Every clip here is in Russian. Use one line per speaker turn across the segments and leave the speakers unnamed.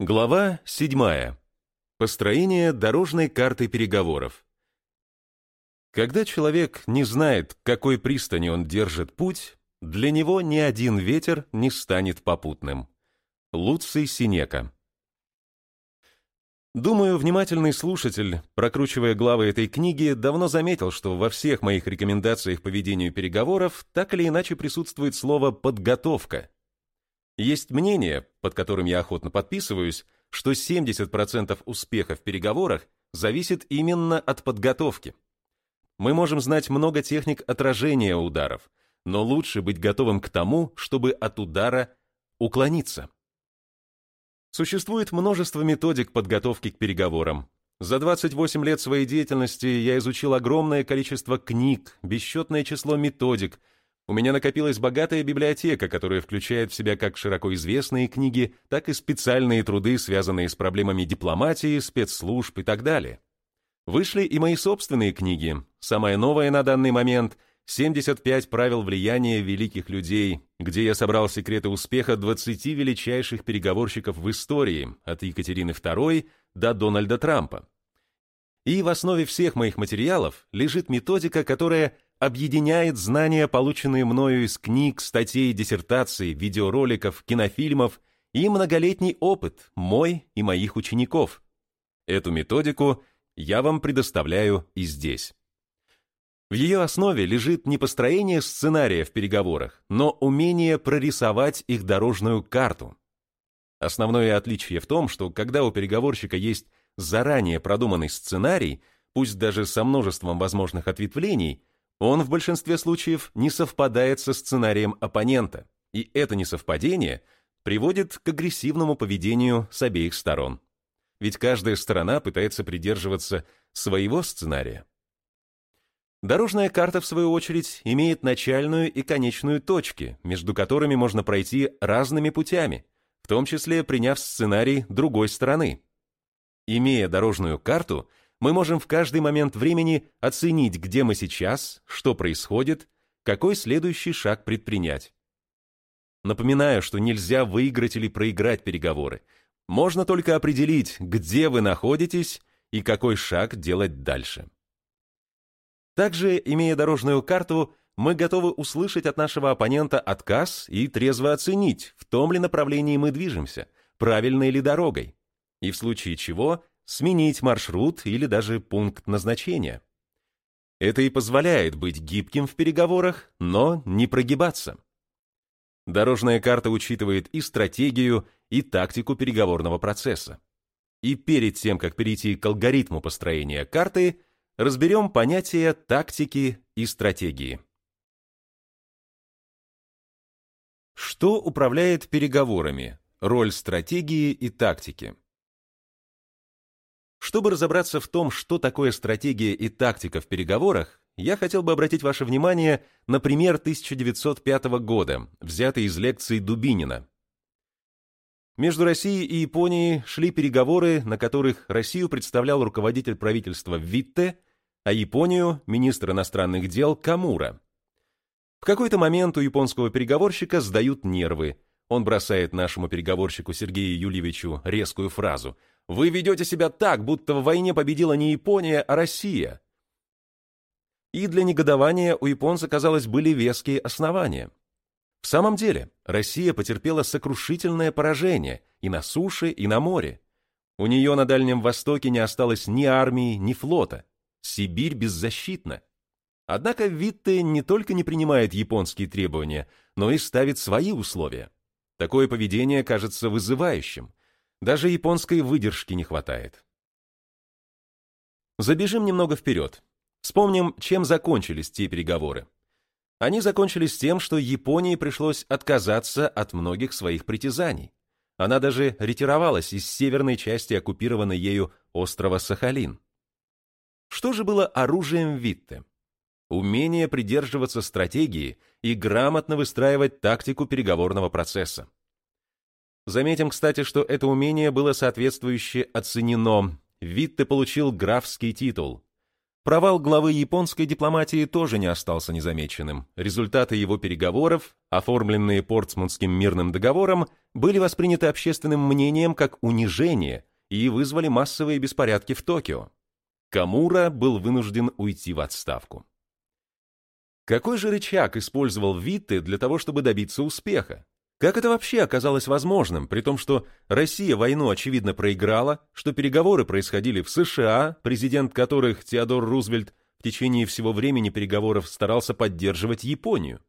Глава 7. Построение дорожной карты переговоров. Когда человек не знает, к какой пристани он держит путь, для него ни один ветер не станет попутным. Луций Синека. Думаю, внимательный слушатель, прокручивая главы этой книги, давно заметил, что во всех моих рекомендациях по ведению переговоров так или иначе присутствует слово «подготовка». Есть мнение, под которым я охотно подписываюсь, что 70% успеха в переговорах зависит именно от подготовки. Мы можем знать много техник отражения ударов, но лучше быть готовым к тому, чтобы от удара уклониться. Существует множество методик подготовки к переговорам. За 28 лет своей деятельности я изучил огромное количество книг, бесчетное число методик – у меня накопилась богатая библиотека, которая включает в себя как широко известные книги, так и специальные труды, связанные с проблемами дипломатии, спецслужб и так далее. Вышли и мои собственные книги. Самая новая на данный момент «75 правил влияния великих людей», где я собрал секреты успеха 20 величайших переговорщиков в истории, от Екатерины II до Дональда Трампа. И в основе всех моих материалов лежит методика, которая объединяет знания, полученные мною из книг, статей, диссертаций, видеороликов, кинофильмов и многолетний опыт мой и моих учеников. Эту методику я вам предоставляю и здесь. В ее основе лежит не построение сценария в переговорах, но умение прорисовать их дорожную карту. Основное отличие в том, что когда у переговорщика есть заранее продуманный сценарий, пусть даже со множеством возможных ответвлений, он в большинстве случаев не совпадает со сценарием оппонента, и это несовпадение приводит к агрессивному поведению с обеих сторон. Ведь каждая сторона пытается придерживаться своего сценария. Дорожная карта, в свою очередь, имеет начальную и конечную точки, между которыми можно пройти разными путями, в том числе приняв сценарий другой стороны. Имея дорожную карту, мы можем в каждый момент времени оценить, где мы сейчас, что происходит, какой следующий шаг предпринять. Напоминаю, что нельзя выиграть или проиграть переговоры. Можно только определить, где вы находитесь и какой шаг делать дальше. Также, имея дорожную карту, мы готовы услышать от нашего оппонента отказ и трезво оценить, в том ли направлении мы движемся, правильной ли дорогой, и в случае чего сменить маршрут или даже пункт назначения. Это и позволяет быть гибким в переговорах, но не прогибаться. Дорожная карта учитывает и стратегию, и тактику переговорного процесса. И перед тем, как перейти к алгоритму построения карты, разберем понятия тактики и стратегии. Что управляет переговорами? Роль стратегии и тактики. Чтобы разобраться в том, что такое стратегия и тактика в переговорах, я хотел бы обратить ваше внимание на пример 1905 года, взятый из лекций Дубинина. Между Россией и Японией шли переговоры, на которых Россию представлял руководитель правительства Витте, а Японию – министр иностранных дел Камура. В какой-то момент у японского переговорщика сдают нервы. Он бросает нашему переговорщику Сергею Юльевичу резкую фразу – вы ведете себя так, будто в войне победила не Япония, а Россия. И для негодования у японца, казалось, были веские основания. В самом деле, Россия потерпела сокрушительное поражение и на суше, и на море. У нее на Дальнем Востоке не осталось ни армии, ни флота. Сибирь беззащитна. Однако Витте не только не принимает японские требования, но и ставит свои условия. Такое поведение кажется вызывающим, даже японской выдержки не хватает. Забежим немного вперед. Вспомним, чем закончились те переговоры. Они закончились тем, что Японии пришлось отказаться от многих своих притязаний. Она даже ретировалась из северной части оккупированной ею острова Сахалин. Что же было оружием Витте? Умение придерживаться стратегии и грамотно выстраивать тактику переговорного процесса. Заметим, кстати, что это умение было соответствующе оценено. Витте получил графский титул. Провал главы японской дипломатии тоже не остался незамеченным. Результаты его переговоров, оформленные Портсмутским мирным договором, были восприняты общественным мнением как унижение и вызвали массовые беспорядки в Токио. Камура был вынужден уйти в отставку. Какой же рычаг использовал Витте для того, чтобы добиться успеха? Как это вообще оказалось возможным, при том, что Россия войну очевидно проиграла, что переговоры происходили в США, президент которых, Теодор Рузвельт, в течение всего времени переговоров старался поддерживать Японию?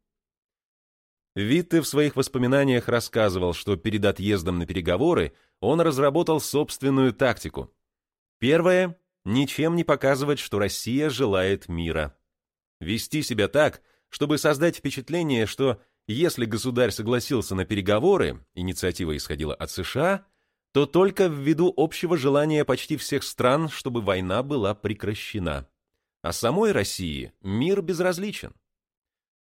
Витте в своих воспоминаниях рассказывал, что перед отъездом на переговоры он разработал собственную тактику. Первое – ничем не показывать, что Россия желает мира. Вести себя так, чтобы создать впечатление, что если государь согласился на переговоры, инициатива исходила от США, то только ввиду общего желания почти всех стран, чтобы война была прекращена. А самой России мир безразличен.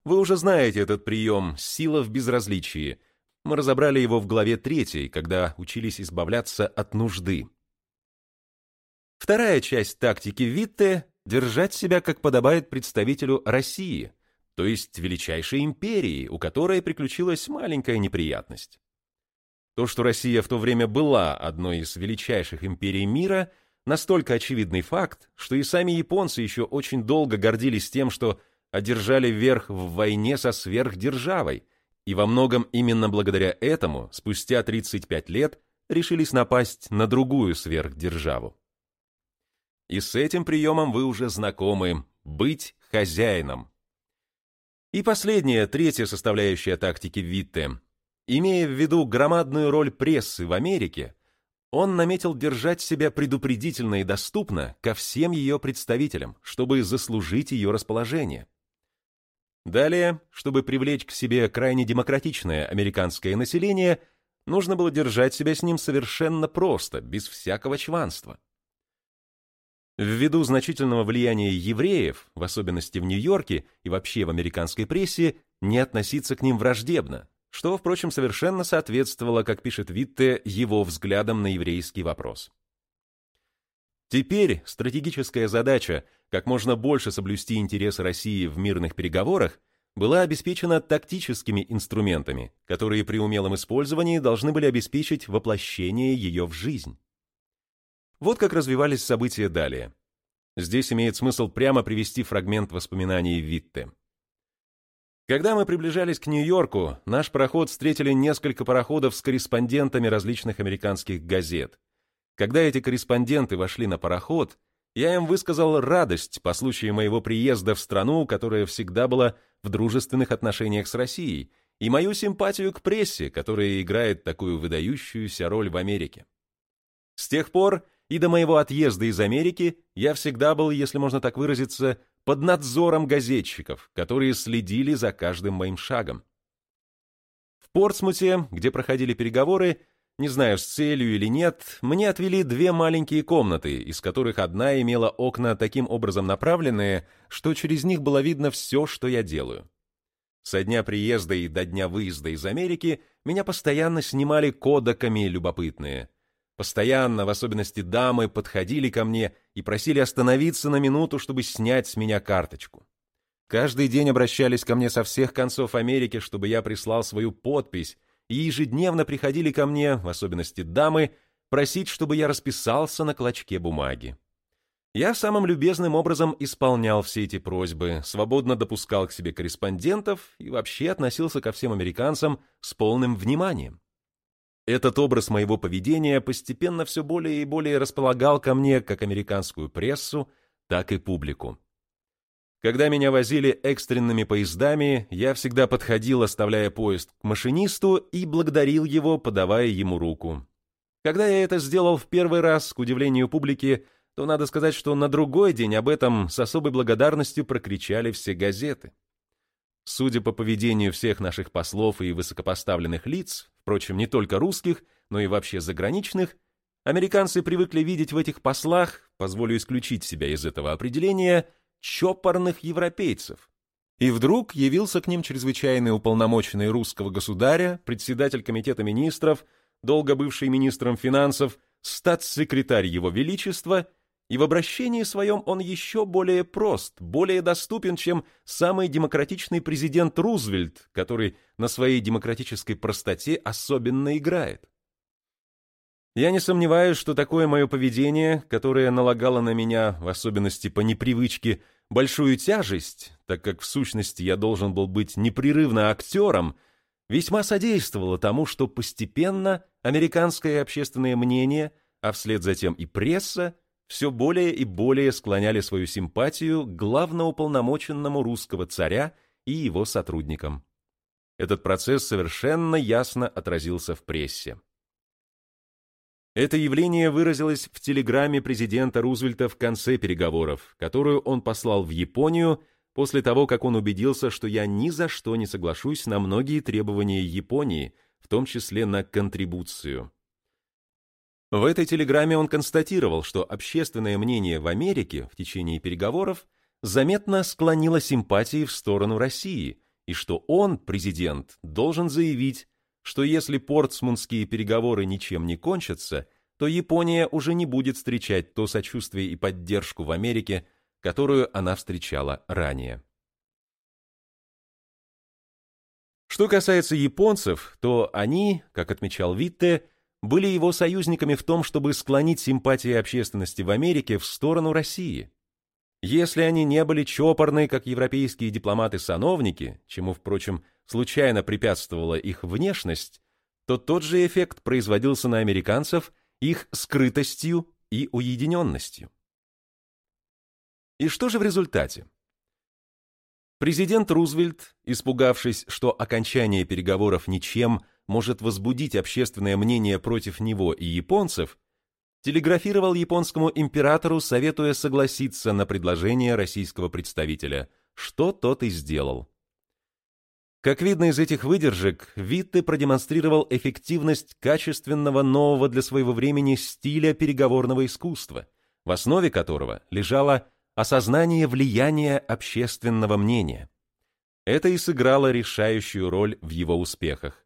Вы уже знаете этот прием «сила в безразличии». Мы разобрали его в главе 3, когда учились избавляться от нужды. Вторая часть тактики Витте – держать себя, как подобает представителю России – то есть величайшей империи, у которой приключилась маленькая неприятность. То, что Россия в то время была одной из величайших империй мира, настолько очевидный факт, что и сами японцы еще очень долго гордились тем, что одержали верх в войне со сверхдержавой, и во многом именно благодаря этому, спустя 35 лет, решились напасть на другую сверхдержаву. И с этим приемом вы уже знакомы – быть хозяином. И последняя, третья составляющая тактики Витте. Имея в виду громадную роль прессы в Америке, он наметил держать себя предупредительно и доступно ко всем ее представителям, чтобы заслужить ее расположение. Далее, чтобы привлечь к себе крайне демократичное американское население, нужно было держать себя с ним совершенно просто, без всякого чванства. Ввиду значительного влияния евреев, в особенности в Нью-Йорке и вообще в американской прессе, не относиться к ним враждебно, что, впрочем, совершенно соответствовало, как пишет Витте, его взглядам на еврейский вопрос. Теперь стратегическая задача как можно больше соблюсти интересы России в мирных переговорах была обеспечена тактическими инструментами, которые при умелом использовании должны были обеспечить воплощение ее в жизнь. Вот как развивались события далее. Здесь имеет смысл прямо привести фрагмент воспоминаний Витте. Когда мы приближались к Нью-Йорку, наш пароход встретили несколько пароходов с корреспондентами различных американских газет. Когда эти корреспонденты вошли на пароход, я им высказал радость по случаю моего приезда в страну, которая всегда была в дружественных отношениях с Россией, и мою симпатию к прессе, которая играет такую выдающуюся роль в Америке. С тех пор и до моего отъезда из Америки я всегда был, если можно так выразиться, под надзором газетчиков, которые следили за каждым моим шагом. В Портсмуте, где проходили переговоры, не знаю, с целью или нет, мне отвели две маленькие комнаты, из которых одна имела окна таким образом направленные, что через них было видно все, что я делаю. Со дня приезда и до дня выезда из Америки меня постоянно снимали кодаками любопытные. Постоянно, в особенности дамы, подходили ко мне и просили остановиться на минуту, чтобы снять с меня карточку. Каждый день обращались ко мне со всех концов Америки, чтобы я прислал свою подпись, и ежедневно приходили ко мне, в особенности дамы, просить, чтобы я расписался на клочке бумаги. Я самым любезным образом исполнял все эти просьбы, свободно допускал к себе корреспондентов и вообще относился ко всем американцам с полным вниманием. Этот образ моего поведения постепенно все более и более располагал ко мне как американскую прессу, так и публику. Когда меня возили экстренными поездами, я всегда подходил, оставляя поезд к машинисту, и благодарил его, подавая ему руку. Когда я это сделал в первый раз, к удивлению публики, то надо сказать, что на другой день об этом с особой благодарностью прокричали все газеты. Судя по поведению всех наших послов и высокопоставленных лиц, впрочем, не только русских, но и вообще заграничных, американцы привыкли видеть в этих послах, позволю исключить себя из этого определения, чопорных европейцев. И вдруг явился к ним чрезвычайный уполномоченный русского государя, председатель комитета министров, долго бывший министром финансов, статс-секретарь его величества, и в обращении своем он еще более прост, более доступен, чем самый демократичный президент Рузвельт, который на своей демократической простоте особенно играет. Я не сомневаюсь, что такое мое поведение, которое налагало на меня, в особенности по непривычке, большую тяжесть, так как в сущности я должен был быть непрерывно актером, весьма содействовало тому, что постепенно американское общественное мнение, а вслед за тем и пресса, все более и более склоняли свою симпатию к главноуполномоченному русского царя и его сотрудникам. Этот процесс совершенно ясно отразился в прессе. Это явление выразилось в телеграмме президента Рузвельта в конце переговоров, которую он послал в Японию после того, как он убедился, что я ни за что не соглашусь на многие требования Японии, в том числе на контрибуцию. В этой телеграмме он констатировал, что общественное мнение в Америке в течение переговоров заметно склонило симпатии в сторону России, и что он, президент, должен заявить, что если портсмутские переговоры ничем не кончатся, то Япония уже не будет встречать то сочувствие и поддержку в Америке, которую она встречала ранее. Что касается японцев, то они, как отмечал Витте, были его союзниками в том, чтобы склонить симпатии общественности в Америке в сторону России. Если они не были чопорны, как европейские дипломаты-сановники, чему, впрочем, случайно препятствовала их внешность, то тот же эффект производился на американцев их скрытостью и уединенностью. И что же в результате? Президент Рузвельт, испугавшись, что окончание переговоров ничем может возбудить общественное мнение против него и японцев, телеграфировал японскому императору, советуя согласиться на предложение российского представителя, что тот и сделал. Как видно из этих выдержек, Витте продемонстрировал эффективность качественного нового для своего времени стиля переговорного искусства, в основе которого лежало осознание влияния общественного мнения. Это и сыграло решающую роль в его успехах.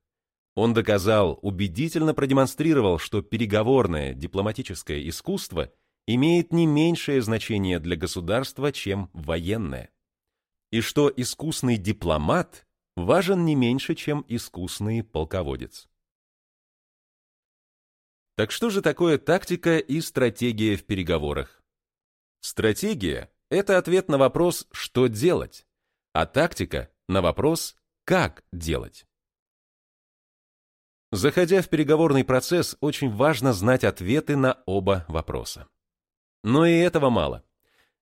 Он доказал, убедительно продемонстрировал, что переговорное дипломатическое искусство имеет не меньшее значение для государства, чем военное. И что искусный дипломат важен не меньше, чем искусный полководец. Так что же такое тактика и стратегия в переговорах? Стратегия – это ответ на вопрос «что делать?», а тактика – на вопрос «как делать?». Заходя в переговорный процесс, очень важно знать ответы на оба вопроса. Но и этого мало.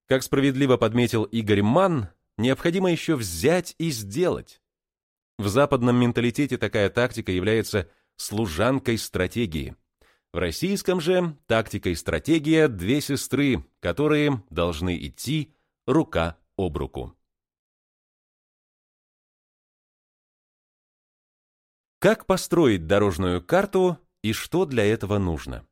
Как справедливо подметил Игорь Манн, необходимо еще взять и сделать. В западном менталитете такая тактика является служанкой стратегии. В российском же тактика и стратегия – две сестры, которые должны идти рука об руку. Как построить дорожную карту и что для этого нужно?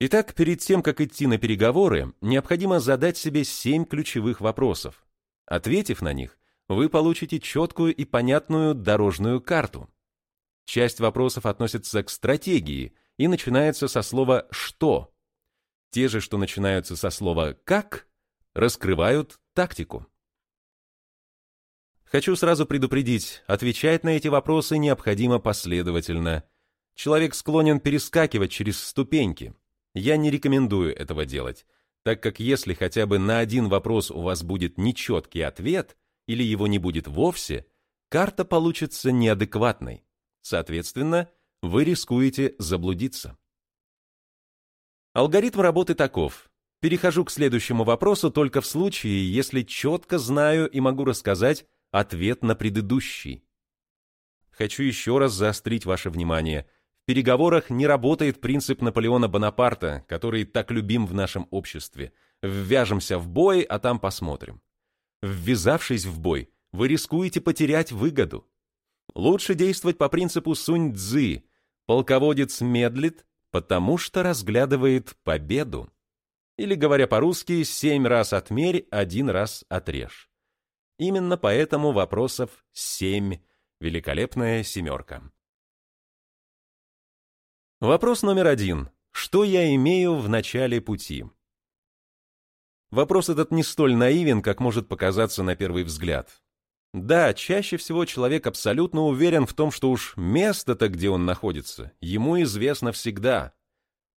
Итак, перед тем, как идти на переговоры, необходимо задать себе семь ключевых вопросов. Ответив на них, вы получите четкую и понятную дорожную карту. Часть вопросов относится к стратегии и начинается со слова «что». Те же, что начинаются со слова «как», раскрывают тактику. Хочу сразу предупредить, отвечать на эти вопросы необходимо последовательно. Человек склонен перескакивать через ступеньки. Я не рекомендую этого делать, так как если хотя бы на один вопрос у вас будет нечеткий ответ, или его не будет вовсе, карта получится неадекватной. Соответственно, вы рискуете заблудиться. Алгоритм работы таков. Перехожу к следующему вопросу только в случае, если четко знаю и могу рассказать ответ на предыдущий. Хочу еще раз заострить ваше внимание. В переговорах не работает принцип Наполеона Бонапарта, который так любим в нашем обществе. Ввяжемся в бой, а там посмотрим. Ввязавшись в бой, вы рискуете потерять выгоду. Лучше действовать по принципу Сунь-Дзы. Полководец медлит, потому что разглядывает победу. Или, говоря по-русски, семь раз отмерь, один раз отрежь. Именно поэтому вопросов семь. Великолепная семерка. Вопрос номер один. Что я имею в начале пути? Вопрос этот не столь наивен, как может показаться на первый взгляд. Да, чаще всего человек абсолютно уверен в том, что уж место-то, где он находится, ему известно всегда.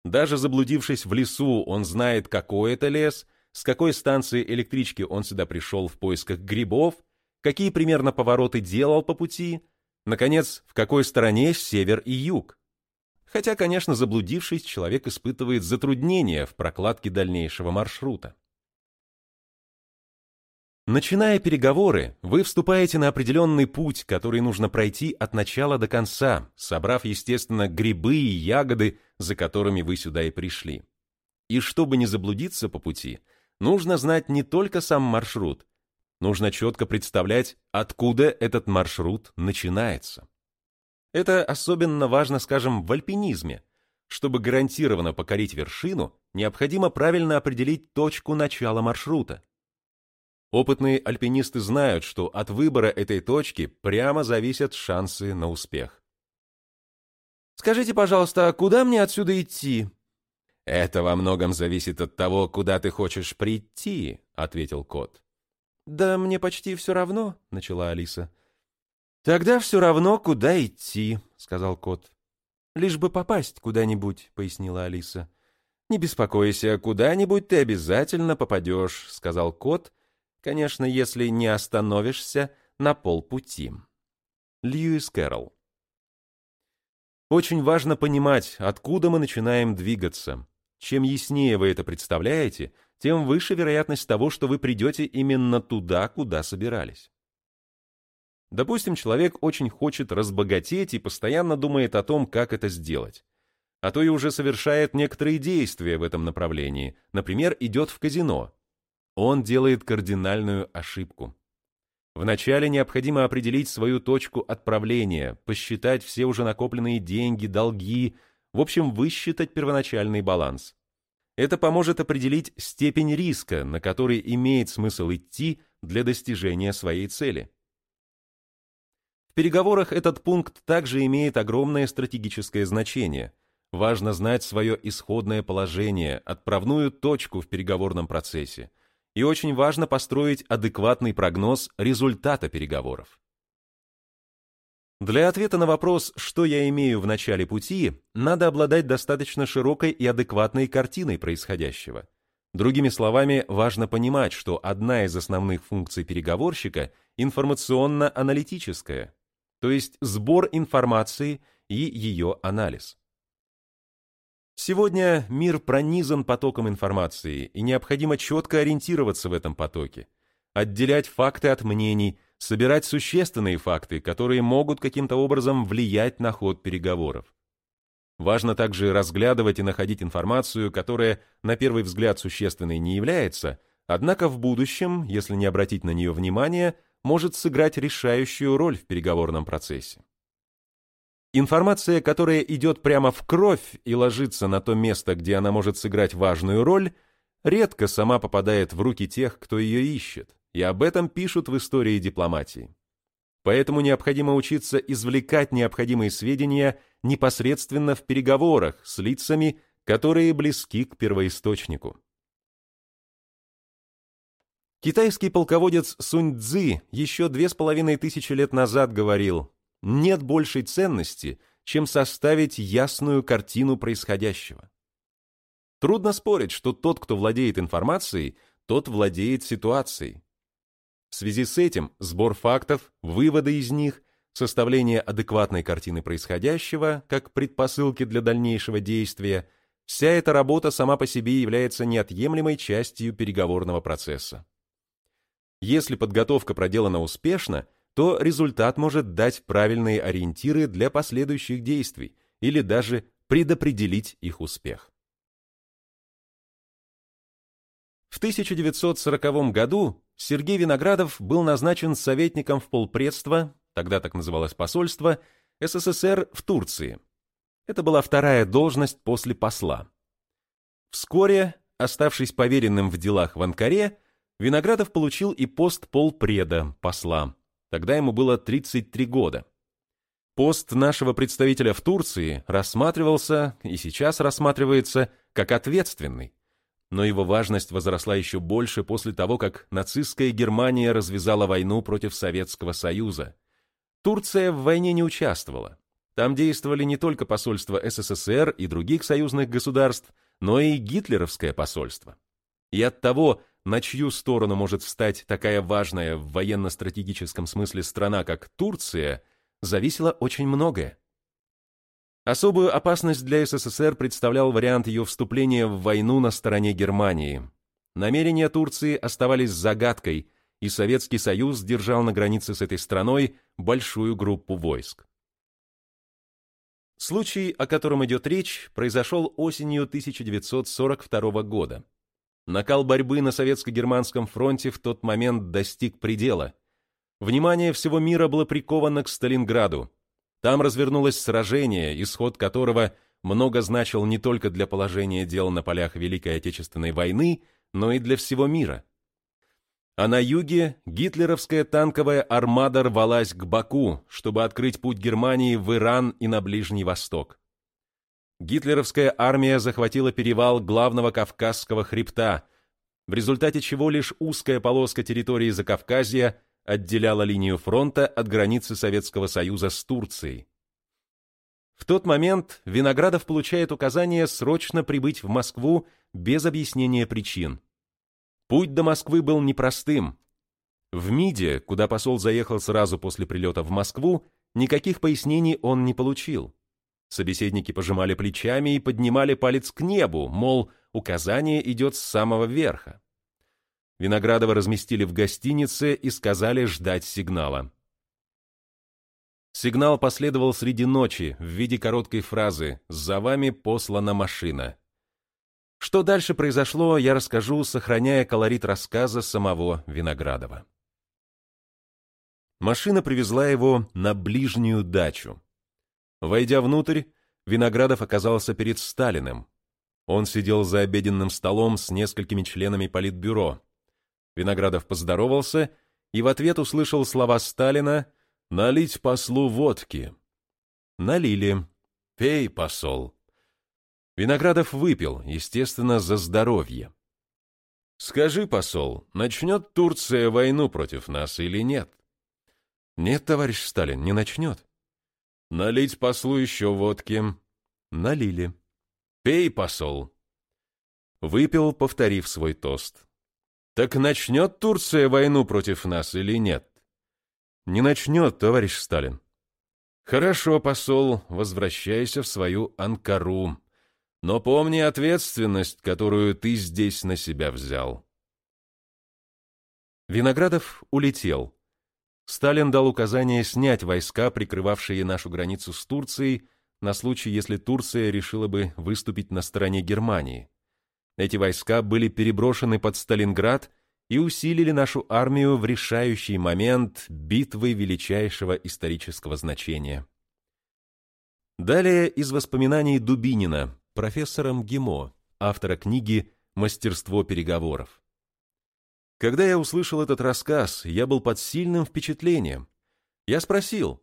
Даже заблудившись в лесу, он знает, какой это лес, с какой станции электрички он сюда пришел в поисках грибов, какие примерно повороты делал по пути, наконец, в какой стороне север и юг. Хотя, конечно, заблудившись, человек испытывает затруднения в прокладке дальнейшего маршрута. Начиная переговоры, вы вступаете на определенный путь, который нужно пройти от начала до конца, собрав, естественно, грибы и ягоды, за которыми вы сюда и пришли. И чтобы не заблудиться по пути, нужно знать не только сам маршрут, нужно четко представлять, откуда этот маршрут начинается. Это особенно важно, скажем, в альпинизме. Чтобы гарантированно покорить вершину, необходимо правильно определить точку начала маршрута. Опытные альпинисты знают, что от выбора этой точки прямо зависят шансы на успех.
«Скажите, пожалуйста, а куда мне отсюда идти?»
«Это во многом зависит от того, куда ты хочешь прийти», — ответил кот.
«Да мне почти все равно», — начала Алиса.
«Тогда все равно, куда идти», — сказал кот.
«Лишь бы попасть куда-нибудь», — пояснила Алиса.
«Не беспокойся, куда-нибудь ты обязательно попадешь», — сказал кот Конечно, если не остановишься на полпути. Льюис Кэрролл Очень важно понимать, откуда мы начинаем двигаться. Чем яснее вы это представляете, тем выше вероятность того, что вы придете именно туда, куда собирались. Допустим, человек очень хочет разбогатеть и постоянно думает о том, как это сделать. А то и уже совершает некоторые действия в этом направлении, например, идет в казино, он делает кардинальную ошибку. Вначале необходимо определить свою точку отправления, посчитать все уже накопленные деньги, долги, в общем, высчитать первоначальный баланс. Это поможет определить степень риска, на который имеет смысл идти для достижения своей цели. В переговорах этот пункт также имеет огромное стратегическое значение. Важно знать свое исходное положение, отправную точку в переговорном процессе – и очень важно построить адекватный прогноз результата переговоров. Для ответа на вопрос, что я имею в начале пути, надо обладать достаточно широкой и адекватной картиной происходящего. Другими словами, важно понимать, что одна из основных функций переговорщика – информационно-аналитическая, то есть сбор информации и ее анализ. Сегодня мир пронизан потоком информации, и необходимо четко ориентироваться в этом потоке, отделять факты от мнений, собирать существенные факты, которые могут каким-то образом влиять на ход переговоров. Важно также разглядывать и находить информацию, которая на первый взгляд существенной не является, однако в будущем, если не обратить на нее внимания, может сыграть решающую роль в переговорном процессе. Информация, которая идет прямо в кровь и ложится на то место, где она может сыграть важную роль, редко сама попадает в руки тех, кто ее ищет, и об этом пишут в истории дипломатии. Поэтому необходимо учиться извлекать необходимые сведения непосредственно в переговорах с лицами, которые близки к первоисточнику. Китайский полководец Сунь Цзы еще две с половиной тысячи лет назад говорил нет большей ценности, чем составить ясную картину происходящего. Трудно спорить, что тот, кто владеет информацией, тот владеет ситуацией. В связи с этим сбор фактов, выводы из них, составление адекватной картины происходящего, как предпосылки для дальнейшего действия, вся эта работа сама по себе является неотъемлемой частью переговорного процесса. Если подготовка проделана успешно, то результат может дать правильные ориентиры для последующих действий или даже предопределить их успех. В 1940 году Сергей Виноградов был назначен советником в полпредства, тогда так называлось посольство, СССР в Турции. Это была вторая должность после посла. Вскоре, оставшись поверенным в делах в Анкаре, Виноградов получил и пост полпреда посла, Тогда ему было 33 года. Пост нашего представителя в Турции рассматривался и сейчас рассматривается как ответственный. Но его важность возросла еще больше после того, как нацистская Германия развязала войну против Советского Союза. Турция в войне не участвовала. Там действовали не только посольства СССР и других союзных государств, но и гитлеровское посольство. И от того, на чью сторону может встать такая важная в военно-стратегическом смысле страна, как Турция, зависело очень многое. Особую опасность для СССР представлял вариант ее вступления в войну на стороне Германии. Намерения Турции оставались загадкой, и Советский Союз держал на границе с этой страной большую группу войск. Случай, о котором идет речь, произошел осенью 1942 года. Накал борьбы на советско-германском фронте в тот момент достиг предела. Внимание всего мира было приковано к Сталинграду. Там развернулось сражение, исход которого много значил не только для положения дел на полях Великой Отечественной войны, но и для всего мира. А на юге гитлеровская танковая армада рвалась к Баку, чтобы открыть путь Германии в Иран и на Ближний Восток. Гитлеровская армия захватила перевал главного Кавказского хребта, в результате чего лишь узкая полоска территории Закавказья отделяла линию фронта от границы Советского Союза с Турцией. В тот момент Виноградов получает указание срочно прибыть в Москву без объяснения причин. Путь до Москвы был непростым. В МИДе, куда посол заехал сразу после прилета в Москву, никаких пояснений он не получил. Собеседники пожимали плечами и поднимали палец к небу, мол, указание идет с самого верха. Виноградова разместили в гостинице и сказали ждать сигнала. Сигнал последовал среди ночи в виде короткой фразы «За вами послана машина». Что дальше произошло, я расскажу, сохраняя колорит рассказа самого Виноградова. Машина привезла его на ближнюю дачу. Войдя внутрь, Виноградов оказался перед Сталиным. Он сидел за обеденным столом с несколькими членами политбюро. Виноградов поздоровался и в ответ услышал слова Сталина «Налить послу водки». Налили. «Пей, посол». Виноградов выпил, естественно, за здоровье. «Скажи, посол, начнет Турция войну против нас или нет?» «Нет, товарищ Сталин, не начнет». «Налить послу еще водки». «Налили». «Пей, посол». Выпил, повторив свой тост. «Так начнет Турция войну против нас или нет?» «Не начнет, товарищ Сталин». «Хорошо, посол, возвращайся в свою Анкару. Но помни ответственность, которую ты здесь на себя взял. Виноградов улетел. Сталин дал указание снять войска, прикрывавшие нашу границу с Турцией, на случай, если Турция решила бы выступить на стороне Германии. Эти войска были переброшены под Сталинград и усилили нашу армию в решающий момент битвы величайшего исторического значения. Далее из воспоминаний Дубинина, профессором ГИМО, автора книги «Мастерство переговоров». Когда я услышал этот рассказ, я был под сильным впечатлением. Я спросил,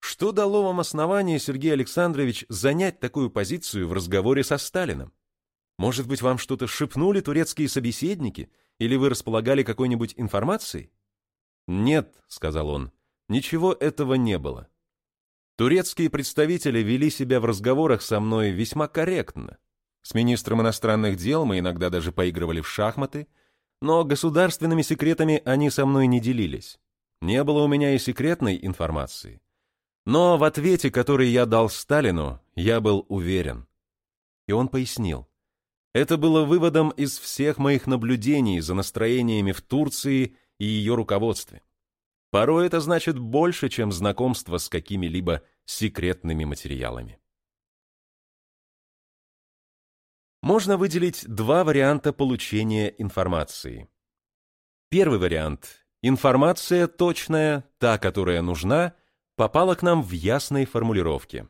что дало вам основание, Сергей Александрович, занять такую позицию в разговоре со Сталиным? Может быть, вам что-то шепнули турецкие собеседники, или вы располагали какой-нибудь информацией? Нет, сказал он, ничего этого не было. Турецкие представители вели себя в разговорах со мной весьма корректно. С министром иностранных дел мы иногда даже поигрывали в шахматы, но государственными секретами они со мной не делились. Не было у меня и секретной информации. Но в ответе, который я дал Сталину, я был уверен. И он пояснил. Это было выводом из всех моих наблюдений за настроениями в Турции и ее руководстве. Порой это значит больше, чем знакомство с какими-либо секретными материалами. Можно выделить два варианта получения информации. Первый вариант – информация точная, та, которая нужна, попала к нам в ясной формулировке.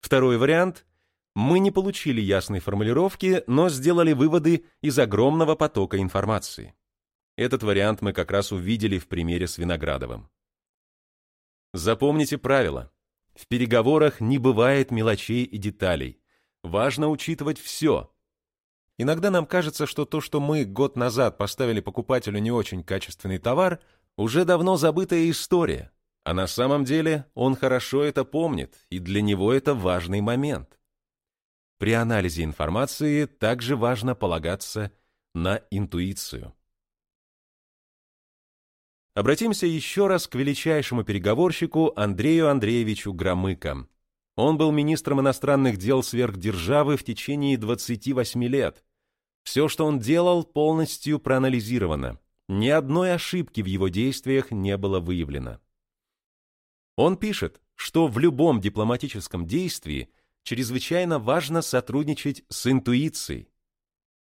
Второй вариант – мы не получили ясной формулировки, но сделали выводы из огромного потока информации. Этот вариант мы как раз увидели в примере с Виноградовым. Запомните правило. В переговорах не бывает мелочей и деталей. Важно учитывать все. Иногда нам кажется, что то, что мы год назад поставили покупателю не очень качественный товар, уже давно забытая история. А на самом деле он хорошо это помнит, и для него это важный момент. При анализе информации также важно полагаться на интуицию. Обратимся еще раз к величайшему переговорщику Андрею Андреевичу Громыко. Он был министром иностранных дел сверхдержавы в течение 28 лет. Все, что он делал, полностью проанализировано. Ни одной ошибки в его действиях не было выявлено. Он пишет, что в любом дипломатическом действии чрезвычайно важно сотрудничать с интуицией.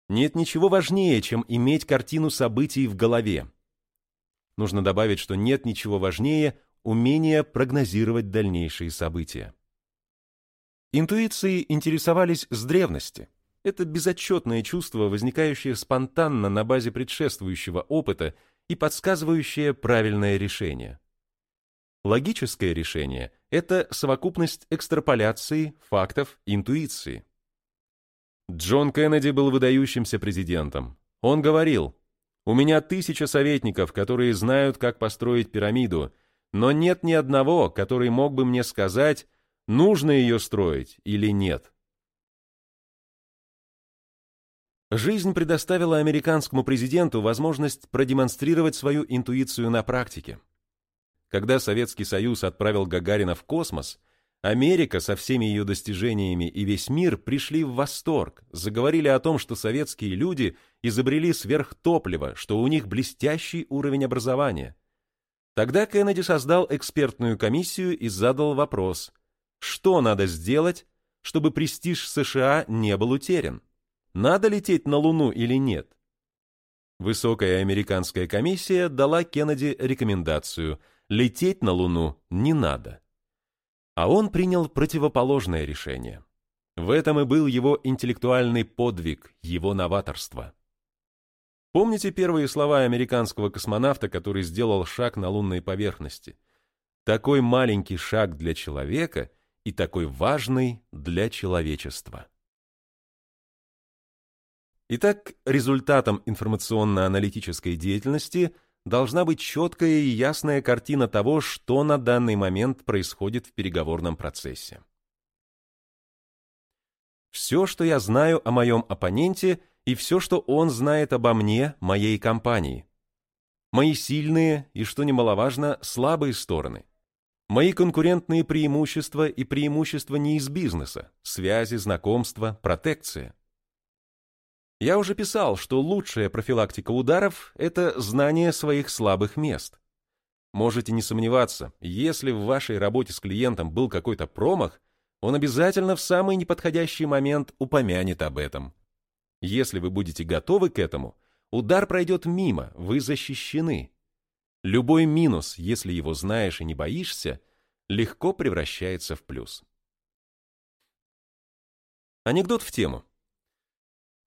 Нет ничего важнее, чем иметь картину событий в голове. Нужно добавить, что нет ничего важнее умения прогнозировать дальнейшие события. Интуицией интересовались с древности. Это безотчетное чувство, возникающее спонтанно на базе предшествующего опыта и подсказывающее правильное решение. Логическое решение – это совокупность экстраполяции, фактов, интуиции. Джон Кеннеди был выдающимся президентом. Он говорил, «У меня тысяча советников, которые знают, как построить пирамиду, но нет ни одного, который мог бы мне сказать, нужно ее строить или нет». Жизнь предоставила американскому президенту возможность продемонстрировать свою интуицию на практике. Когда Советский Союз отправил Гагарина в космос, Америка со всеми ее достижениями и весь мир пришли в восторг, заговорили о том, что советские люди изобрели сверхтопливо, что у них блестящий уровень образования. Тогда Кеннеди создал экспертную комиссию и задал вопрос, что надо сделать, чтобы престиж США не был утерян? Надо лететь на Луну или нет? Высокая американская комиссия дала Кеннеди рекомендацию – лететь на Луну не надо. А он принял противоположное решение. В этом и был его интеллектуальный подвиг, его новаторство. Помните первые слова американского космонавта, который сделал шаг на лунной поверхности? Такой маленький шаг для человека и такой важный для человечества. Итак, результатом информационно-аналитической деятельности – должна быть четкая и ясная картина того, что на данный момент происходит в переговорном процессе. Все, что я знаю о моем оппоненте, и все, что он знает обо мне, моей компании. Мои сильные и, что немаловажно, слабые стороны. Мои конкурентные преимущества и преимущества не из бизнеса, связи, знакомства, протекция. Я уже писал, что лучшая профилактика ударов – это знание своих слабых мест. Можете не сомневаться, если в вашей работе с клиентом был какой-то промах, он обязательно в самый неподходящий момент упомянет об этом. Если вы будете готовы к этому, удар пройдет мимо, вы защищены. Любой минус, если его знаешь и не боишься, легко превращается в плюс. Анекдот в тему.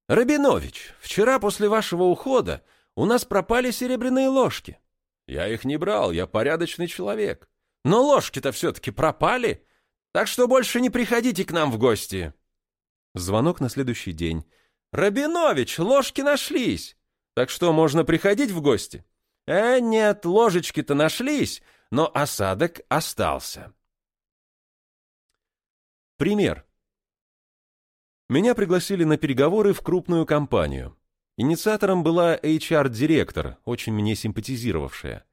«Рабинович, вчера после вашего ухода у нас пропали серебряные ложки». «Я их не брал, я порядочный человек». «Но ложки-то все-таки пропали, так что больше не приходите к нам в гости». Звонок на следующий день. «Рабинович, ложки нашлись, так что можно приходить в гости». «Э, нет, ложечки-то нашлись, но осадок остался». Пример. Меня пригласили на переговоры в крупную компанию. Инициатором была HR-директор, очень мне симпатизировавшая.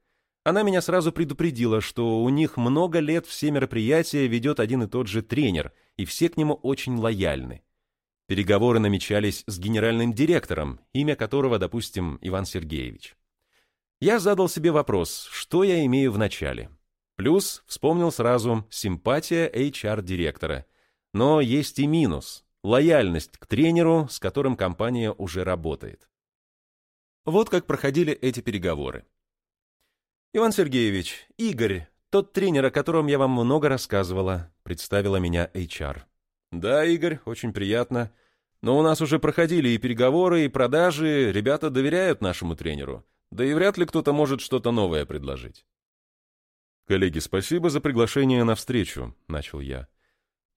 Она меня сразу предупредила, что у них много лет все мероприятия ведет один и тот же тренер, и все к нему очень лояльны. Переговоры намечались с генеральным директором, имя которого, допустим, Иван Сергеевич. Я задал себе вопрос, что я имею в начале. Плюс вспомнил сразу симпатия HR-директора. Но есть и минус лояльность к тренеру, с которым компания уже работает. Вот как проходили эти переговоры. Иван Сергеевич, Игорь, тот тренер, о котором я вам много рассказывала, представила меня HR. Да, Игорь, очень приятно. Но у нас уже проходили и переговоры, и продажи, ребята доверяют нашему тренеру. Да и вряд ли кто-то может что-то новое предложить. Коллеги, спасибо за приглашение на встречу, начал я.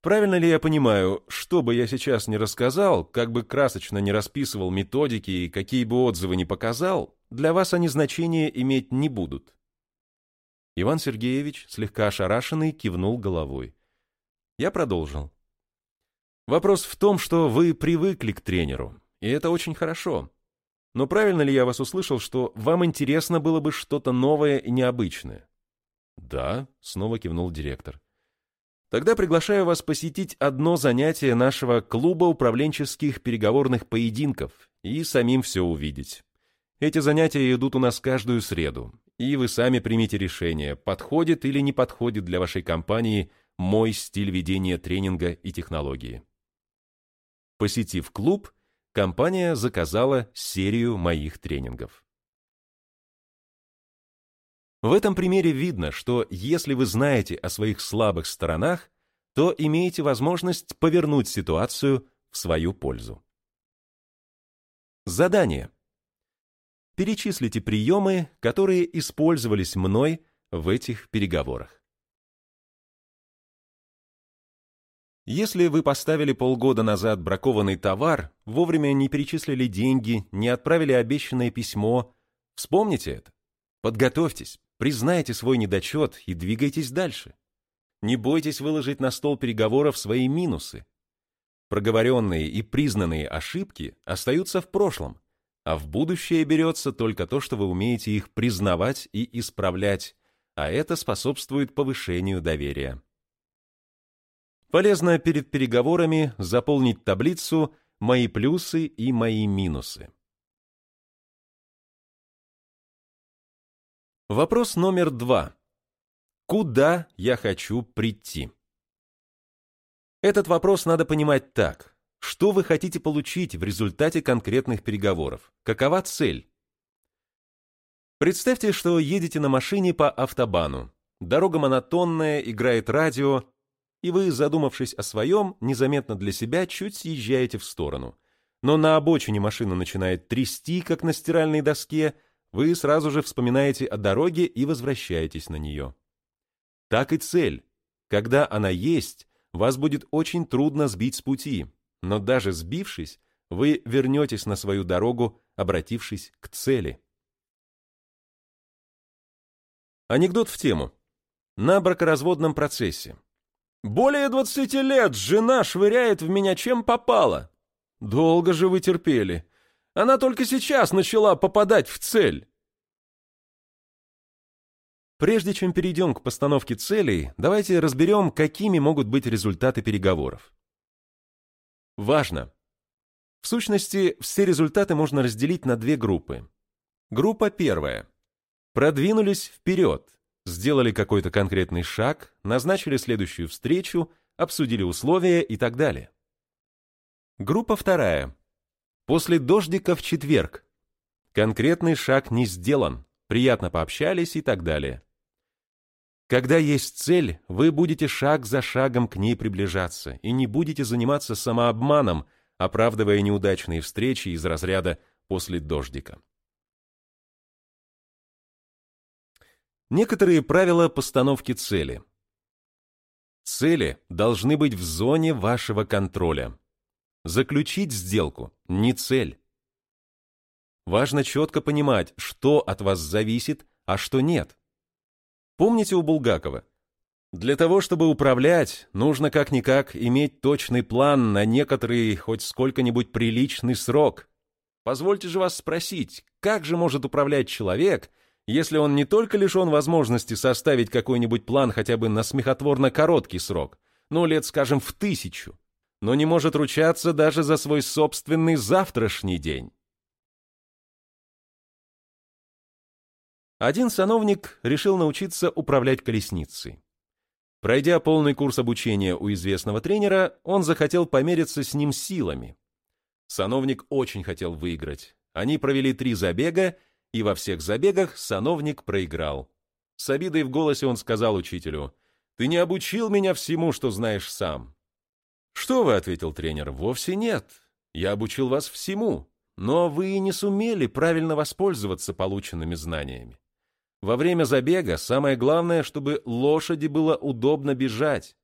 Правильно ли я понимаю, что бы я сейчас не рассказал, как бы красочно не расписывал методики и какие бы отзывы не показал, для вас они значения иметь не будут? Иван Сергеевич, слегка ошарашенный, кивнул головой. Я продолжил. Вопрос в том, что вы привыкли к тренеру, и это очень хорошо. Но правильно ли я вас услышал, что вам интересно было бы что-то новое и необычное? Да, снова кивнул директор. Тогда приглашаю вас посетить одно занятие нашего клуба управленческих переговорных поединков и самим все увидеть. Эти занятия идут у нас каждую среду, и вы сами примите решение, подходит или не подходит для вашей компании мой стиль ведения тренинга и технологии. Посетив клуб, компания заказала серию моих тренингов. В этом примере видно, что если вы знаете о своих слабых сторонах, то имеете возможность повернуть ситуацию в свою пользу. Задание. Перечислите приемы, которые использовались мной в этих переговорах. Если вы поставили полгода назад бракованный товар, вовремя не перечислили деньги, не отправили обещанное письмо, вспомните это. Подготовьтесь, признайте свой недочет и двигайтесь дальше. Не бойтесь выложить на стол переговоров свои минусы. Проговоренные и признанные ошибки остаются в прошлом, а в будущее берется только то, что вы умеете их признавать и исправлять, а это способствует повышению доверия. Полезно перед переговорами заполнить таблицу «Мои плюсы и мои минусы». Вопрос номер два. Куда я хочу прийти? Этот вопрос надо понимать так. Что вы хотите получить в результате конкретных переговоров? Какова цель? Представьте, что едете на машине по автобану. Дорога монотонная, играет радио, и вы, задумавшись о своем, незаметно для себя чуть съезжаете в сторону. Но на обочине машина начинает трясти, как на стиральной доске, вы сразу же вспоминаете о дороге и возвращаетесь на нее. Так и цель. Когда она есть, вас будет очень трудно сбить с пути, но даже сбившись, вы вернетесь на свою дорогу, обратившись к цели. Анекдот в тему. На бракоразводном процессе. Более двадцати лет жена швыряет в меня чем попало. Долго же вы терпели. Она только сейчас начала попадать в цель. Прежде чем перейдем к постановке целей, давайте разберем, какими могут быть результаты переговоров. Важно. В сущности, все результаты можно разделить на две группы. Группа первая. Продвинулись вперед, сделали какой-то конкретный шаг, назначили следующую встречу, обсудили условия и так далее. Группа вторая. После дождика в четверг. Конкретный шаг не сделан, приятно пообщались и так далее. Когда есть цель, вы будете шаг за шагом к ней приближаться и не будете заниматься самообманом, оправдывая неудачные встречи из разряда «после дождика». Некоторые правила постановки цели. Цели должны быть в зоне вашего контроля. Заключить сделку – не цель. Важно четко понимать, что от вас зависит, а что нет. Помните у Булгакова? Для того, чтобы управлять, нужно как-никак иметь точный план на некоторый хоть сколько-нибудь приличный срок. Позвольте же вас спросить, как же может управлять человек – если он не только лишен возможности составить какой-нибудь план хотя бы на смехотворно короткий срок, ну, лет, скажем, в тысячу, но не может ручаться даже за свой собственный завтрашний день. Один сановник решил научиться управлять колесницей. Пройдя полный курс обучения у известного тренера, он захотел помериться с ним силами. Сановник очень хотел выиграть. Они провели три забега, и во всех забегах сановник проиграл. С обидой в голосе он сказал учителю, «Ты не обучил меня всему, что знаешь сам». «Что вы?» — ответил тренер, «вовсе нет. Я обучил вас всему, но вы не сумели правильно воспользоваться полученными знаниями. Во время забега самое главное, чтобы лошади было удобно бежать.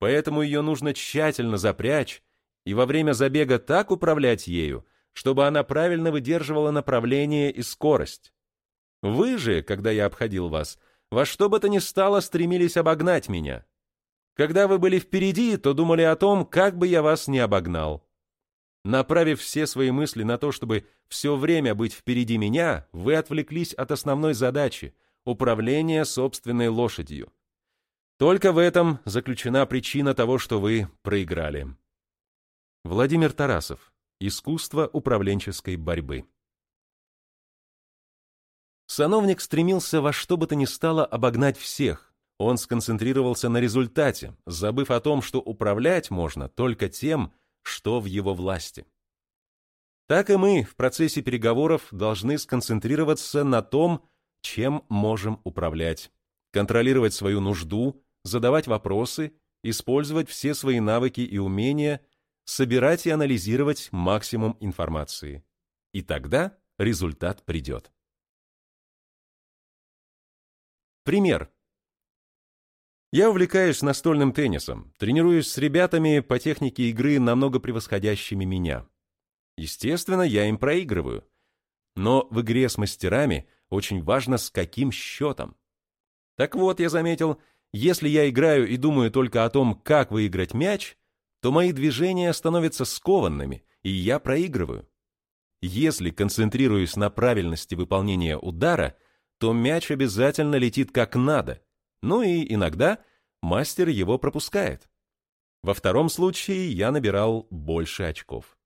Поэтому ее нужно тщательно запрячь и во время забега так управлять ею, чтобы она правильно выдерживала направление и скорость. Вы же, когда я обходил вас, во что бы то ни стало стремились обогнать меня. Когда вы были впереди, то думали о том, как бы я вас не обогнал. Направив все свои мысли на то, чтобы все время быть впереди меня, вы отвлеклись от основной задачи — управления собственной лошадью. Только в этом заключена причина того, что вы проиграли. Владимир Тарасов. Искусство управленческой борьбы. Сановник стремился во что бы то ни стало обогнать всех. Он сконцентрировался на результате, забыв о том, что управлять можно только тем, что в его власти. Так и мы в процессе переговоров должны сконцентрироваться на том, чем можем управлять, контролировать свою нужду, задавать вопросы, использовать все свои навыки и умения, собирать и анализировать максимум информации. И тогда результат придет. Пример. Я увлекаюсь настольным теннисом, тренируюсь с ребятами по технике игры, намного превосходящими меня. Естественно, я им проигрываю. Но в игре с мастерами очень важно, с каким счетом. Так вот, я заметил, если я играю и думаю только о том, как выиграть мяч, то мои движения становятся скованными, и я проигрываю. Если концентрируюсь на правильности выполнения удара, то мяч обязательно летит как надо, ну и иногда мастер его пропускает. Во втором случае я набирал больше очков.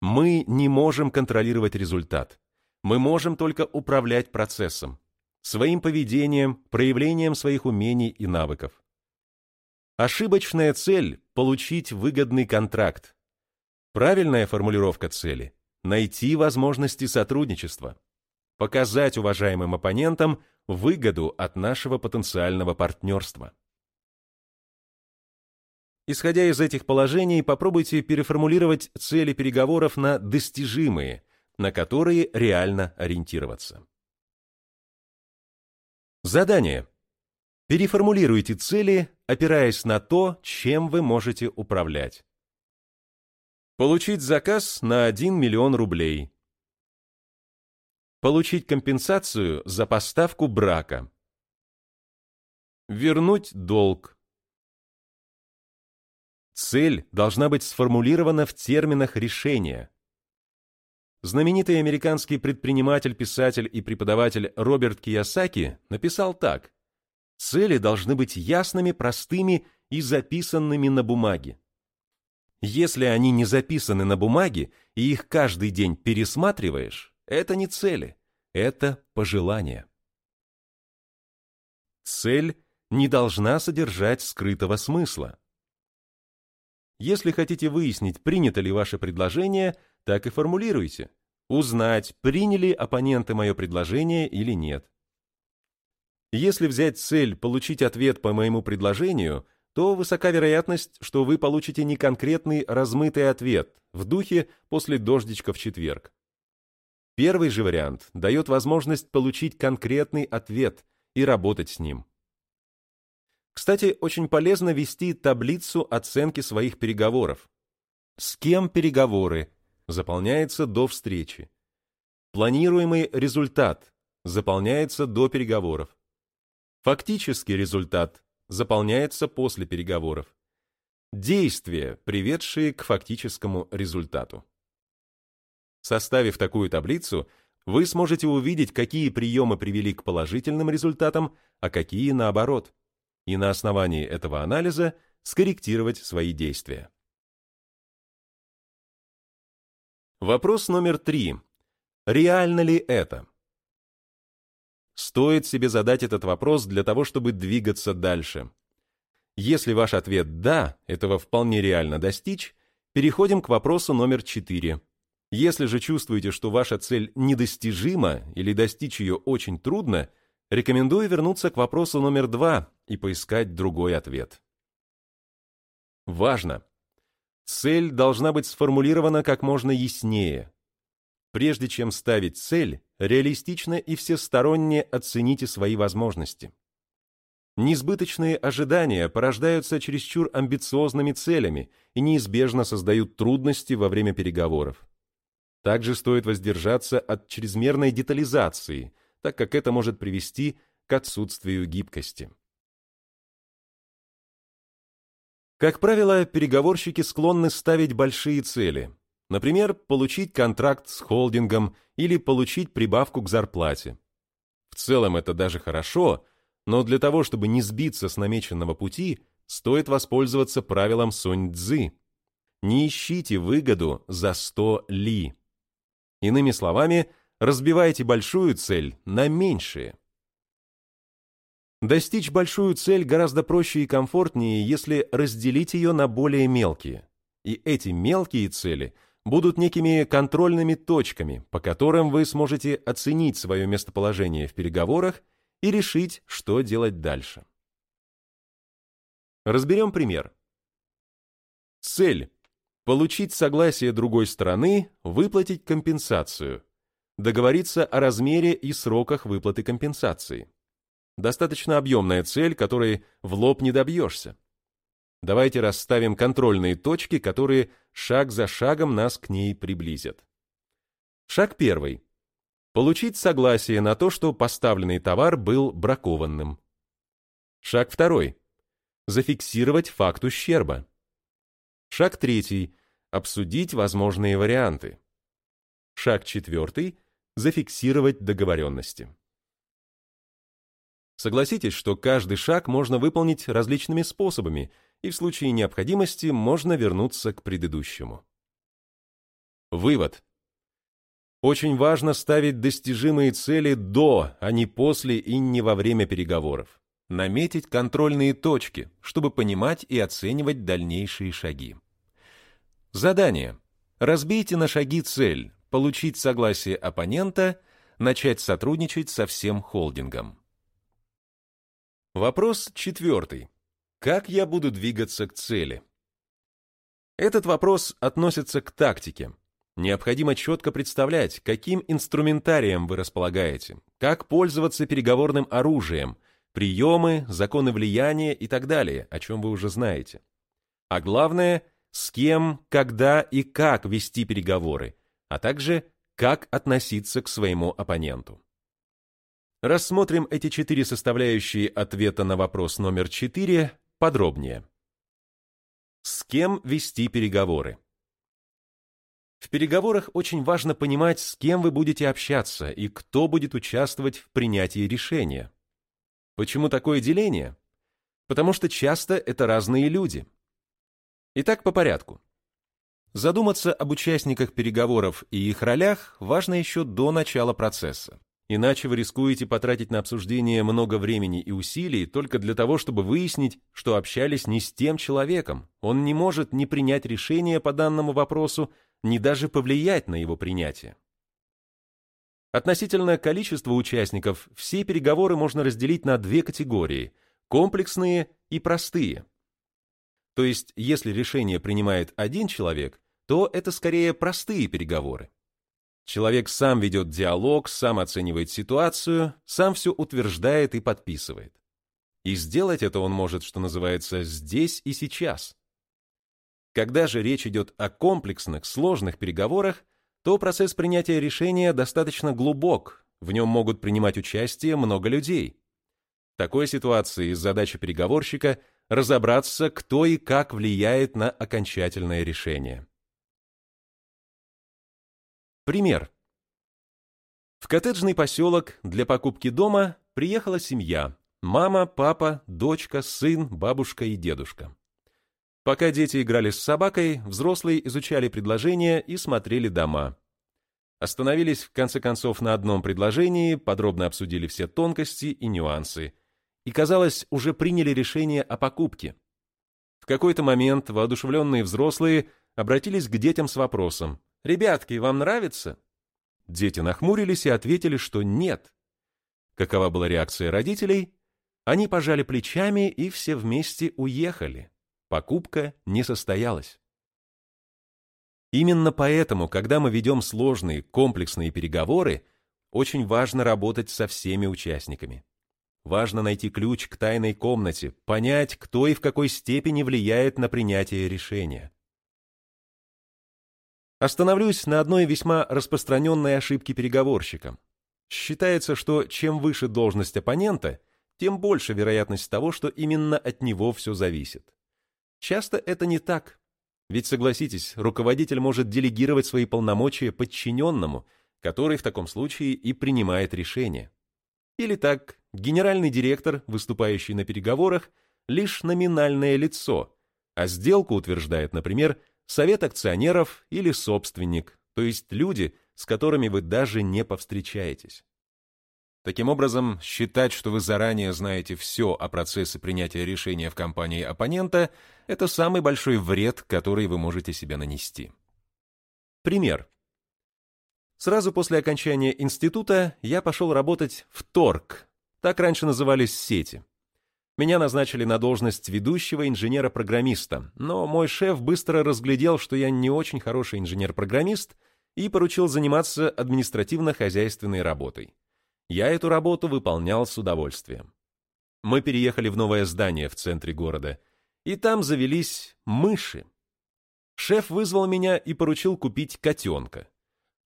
Мы не можем контролировать результат. Мы можем только управлять процессом своим поведением, проявлением своих умений и навыков. Ошибочная цель – получить выгодный контракт. Правильная формулировка цели – найти возможности сотрудничества, показать уважаемым оппонентам выгоду от нашего потенциального партнерства. Исходя из этих положений, попробуйте переформулировать цели переговоров на достижимые, на которые реально ориентироваться. Задание. Переформулируйте цели, опираясь на то, чем вы можете управлять. Получить заказ на 1 миллион рублей. Получить компенсацию за поставку брака. Вернуть долг. Цель должна быть сформулирована в терминах решения. Знаменитый американский предприниматель, писатель и преподаватель Роберт Киясаки написал так. Цели должны быть ясными, простыми и записанными на бумаге. Если они не записаны на бумаге и их каждый день пересматриваешь, это не цели, это пожелания. Цель не должна содержать скрытого смысла. Если хотите выяснить, принято ли ваше предложение, так и формулируйте. Узнать, приняли оппоненты мое предложение или нет. Если взять цель получить ответ по моему предложению, то высока вероятность, что вы получите не конкретный размытый ответ в духе «после дождичка в четверг». Первый же вариант дает возможность получить конкретный ответ и работать с ним. Кстати, очень полезно вести таблицу оценки своих переговоров. С кем переговоры, заполняется до встречи. Планируемый результат заполняется до переговоров. Фактический результат заполняется после переговоров. Действия, приведшие к фактическому результату. Составив такую таблицу, вы сможете увидеть, какие приемы привели к положительным результатам, а какие наоборот, и на основании этого анализа скорректировать свои действия. Вопрос номер три. Реально ли это? Стоит себе задать этот вопрос для того, чтобы двигаться дальше. Если ваш ответ «да», этого вполне реально достичь, переходим к вопросу номер четыре. Если же чувствуете, что ваша цель недостижима или достичь ее очень трудно, рекомендую вернуться к вопросу номер два и поискать другой ответ. Важно! Цель должна быть сформулирована как можно яснее. Прежде чем ставить цель, реалистично и всесторонне оцените свои возможности. Несбыточные ожидания порождаются чересчур амбициозными целями и неизбежно создают трудности во время переговоров. Также стоит воздержаться от чрезмерной детализации, так как это может привести к отсутствию гибкости. Как правило, переговорщики склонны ставить большие цели. Например, получить контракт с холдингом или получить прибавку к зарплате. В целом это даже хорошо – но для того, чтобы не сбиться с намеченного пути, стоит воспользоваться правилом Сунь-Цзы. Не ищите выгоду за 100 ли. Иными словами, разбивайте большую цель на меньшие. Достичь большую цель гораздо проще и комфортнее, если разделить ее на более мелкие. И эти мелкие цели будут некими контрольными точками, по которым вы сможете оценить свое местоположение в переговорах и решить, что делать дальше. Разберем пример. Цель – получить согласие другой стороны, выплатить компенсацию, договориться о размере и сроках выплаты компенсации. Достаточно объемная цель, которой в лоб не добьешься. Давайте расставим контрольные точки, которые шаг за шагом нас к ней приблизят. Шаг первый. Получить согласие на то, что поставленный товар был бракованным. Шаг второй. Зафиксировать факт ущерба. Шаг третий. Обсудить возможные варианты. Шаг четвертый. Зафиксировать договоренности. Согласитесь, что каждый шаг можно выполнить различными способами, и в случае необходимости можно вернуться к предыдущему. Вывод. Очень важно ставить достижимые цели до, а не после и не во время переговоров. Наметить контрольные точки, чтобы понимать и оценивать дальнейшие шаги. Задание. Разбейте на шаги цель, получить согласие оппонента, начать сотрудничать со всем холдингом. Вопрос четвертый. Как я буду двигаться к цели? Этот вопрос относится к тактике, Необходимо четко представлять, каким инструментарием вы располагаете, как пользоваться переговорным оружием, приемы, законы влияния и так далее, о чем вы уже знаете. А главное, с кем, когда и как вести переговоры, а также как относиться к своему оппоненту. Рассмотрим эти четыре составляющие ответа на вопрос номер четыре подробнее. С кем вести переговоры? В переговорах очень важно понимать, с кем вы будете общаться и кто будет участвовать в принятии решения. Почему такое деление? Потому что часто это разные люди. Итак, по порядку. Задуматься об участниках переговоров и их ролях важно еще до начала процесса. Иначе вы рискуете потратить на обсуждение много времени и усилий только для того, чтобы выяснить, что общались не с тем человеком. Он не может не принять решение по данному вопросу, ни даже повлиять на его принятие. Относительно количества участников все переговоры можно разделить на две категории – комплексные и простые. То есть, если решение принимает один человек, то это скорее простые переговоры. Человек сам ведет диалог, сам оценивает ситуацию, сам все утверждает и подписывает. И сделать это он может, что называется, здесь и сейчас. Когда же речь идет о комплексных, сложных переговорах, то процесс принятия решения достаточно глубок, в нем могут принимать участие много людей. В такой ситуации задача переговорщика – разобраться, кто и как влияет на окончательное решение. Пример. В коттеджный поселок для покупки дома приехала семья – мама, папа, дочка, сын, бабушка и дедушка. Пока дети играли с собакой, взрослые изучали предложения и смотрели дома. Остановились, в конце концов, на одном предложении, подробно обсудили все тонкости и нюансы. И, казалось, уже приняли решение о покупке. В какой-то момент воодушевленные взрослые обратились к детям с вопросом «Ребятки, вам нравится?» Дети нахмурились и ответили, что нет. Какова была реакция родителей? Они пожали плечами и все вместе уехали. Покупка не состоялась. Именно поэтому, когда мы ведем сложные, комплексные переговоры, очень важно работать со всеми участниками. Важно найти ключ к тайной комнате, понять, кто и в какой степени влияет на принятие решения. Остановлюсь на одной весьма распространенной ошибке переговорщика. Считается, что чем выше должность оппонента, тем больше вероятность того, что именно от него все зависит. Часто это не так. Ведь, согласитесь, руководитель может делегировать свои полномочия подчиненному, который в таком случае и принимает решение. Или так, генеральный директор, выступающий на переговорах, лишь номинальное лицо, а сделку утверждает, например, совет акционеров или собственник, то есть люди, с которыми вы даже не повстречаетесь. Таким образом, считать, что вы заранее знаете все о процессе принятия решения в компании оппонента, это самый большой вред, который вы можете себе нанести. Пример. Сразу после окончания института я пошел работать в торг, так раньше назывались сети. Меня назначили на должность ведущего инженера-программиста, но мой шеф быстро разглядел, что я не очень хороший инженер-программист, и поручил заниматься административно-хозяйственной работой. Я эту работу выполнял с удовольствием. Мы переехали в новое здание в центре города, и там завелись мыши. Шеф вызвал меня и поручил купить котенка.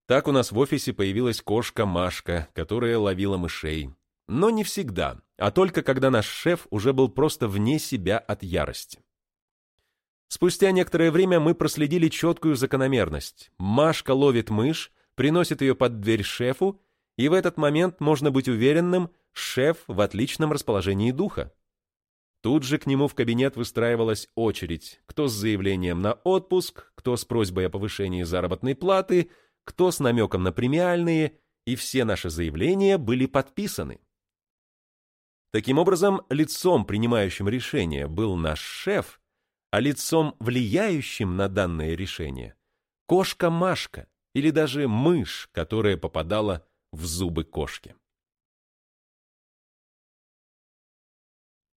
Так у нас в офисе появилась кошка Машка, которая ловила мышей. Но не всегда, а только когда наш шеф уже был просто вне себя от ярости. Спустя некоторое время мы проследили четкую закономерность. Машка ловит мышь, приносит ее под дверь шефу, и в этот момент можно быть уверенным, шеф в отличном расположении духа. Тут же к нему в кабинет выстраивалась очередь, кто с заявлением на отпуск, кто с просьбой о повышении заработной платы, кто с намеком на премиальные, и все наши заявления были подписаны. Таким образом, лицом, принимающим решение, был наш шеф, а лицом, влияющим на данное решение, кошка Машка или даже мышь, которая попадала в зубы кошки.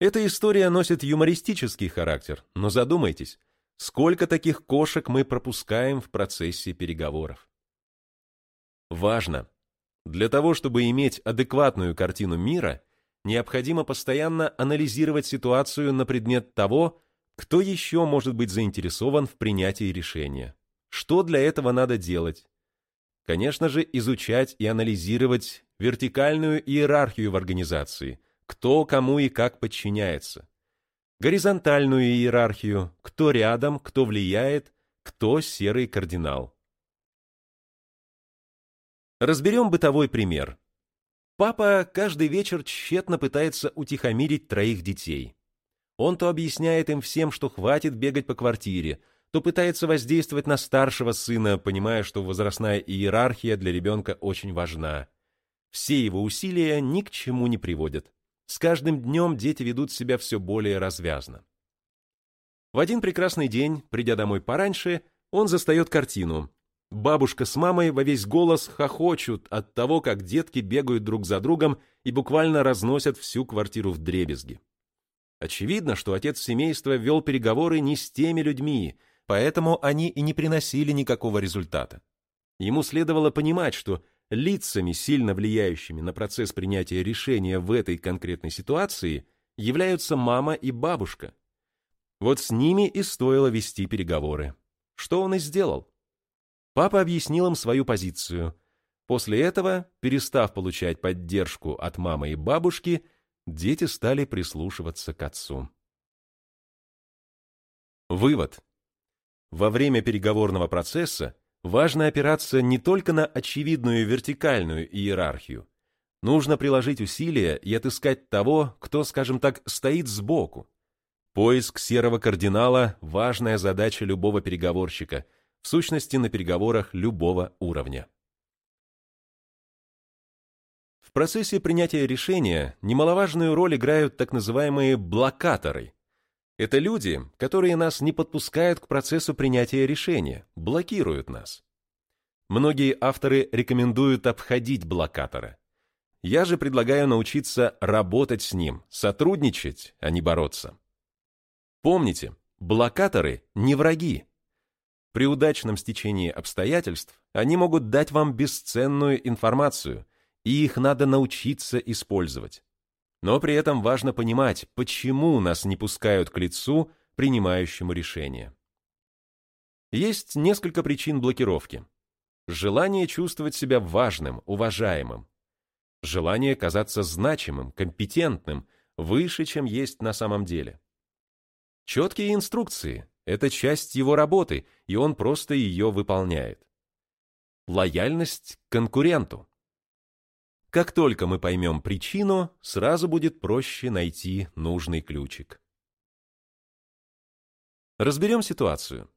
Эта история носит юмористический характер, но задумайтесь, сколько таких кошек мы пропускаем в процессе переговоров. Важно, для того, чтобы иметь адекватную картину мира, необходимо постоянно анализировать ситуацию на предмет того, кто еще может быть заинтересован в принятии решения, что для этого надо делать. Конечно же, изучать и анализировать вертикальную иерархию в организации, кто кому и как подчиняется, горизонтальную иерархию, кто рядом, кто влияет, кто серый кардинал. Разберем бытовой пример. Папа каждый вечер тщетно пытается утихомирить троих детей. Он то объясняет им всем, что хватит бегать по квартире, то пытается воздействовать на старшего сына, понимая, что возрастная иерархия для ребенка очень важна. Все его усилия ни к чему не приводят. С каждым днем дети ведут себя все более развязно. В один прекрасный день, придя домой пораньше, он застает картину. Бабушка с мамой во весь голос хохочут от того, как детки бегают друг за другом и буквально разносят всю квартиру в дребезги. Очевидно, что отец семейства вел переговоры не с теми людьми, поэтому они и не приносили никакого результата. Ему следовало понимать, что лицами, сильно влияющими на процесс принятия решения в этой конкретной ситуации, являются мама и бабушка. Вот с ними и стоило вести переговоры. Что он и сделал. Папа объяснил им свою позицию. После этого, перестав получать поддержку от мамы и бабушки, дети стали прислушиваться к отцу. Вывод. Во время переговорного процесса важно опираться не только на очевидную вертикальную иерархию. Нужно приложить усилия и отыскать того, кто, скажем так, стоит сбоку. Поиск серого кардинала – важная задача любого переговорщика – в сущности на переговорах любого уровня. В процессе принятия решения немаловажную роль играют так называемые блокаторы. Это люди, которые нас не подпускают к процессу принятия решения, блокируют нас. Многие авторы рекомендуют обходить блокатора. Я же предлагаю научиться работать с ним, сотрудничать, а не бороться. Помните, блокаторы не враги, при удачном стечении обстоятельств они могут дать вам бесценную информацию, и их надо научиться использовать. Но при этом важно понимать, почему нас не пускают к лицу, принимающему решение. Есть несколько причин блокировки. Желание чувствовать себя важным, уважаемым. Желание казаться значимым, компетентным, выше, чем есть на самом деле. Четкие инструкции – это часть его работы, и он просто ее выполняет. Лояльность к конкуренту. Как только мы поймем причину, сразу будет проще найти нужный ключик. Разберем ситуацию.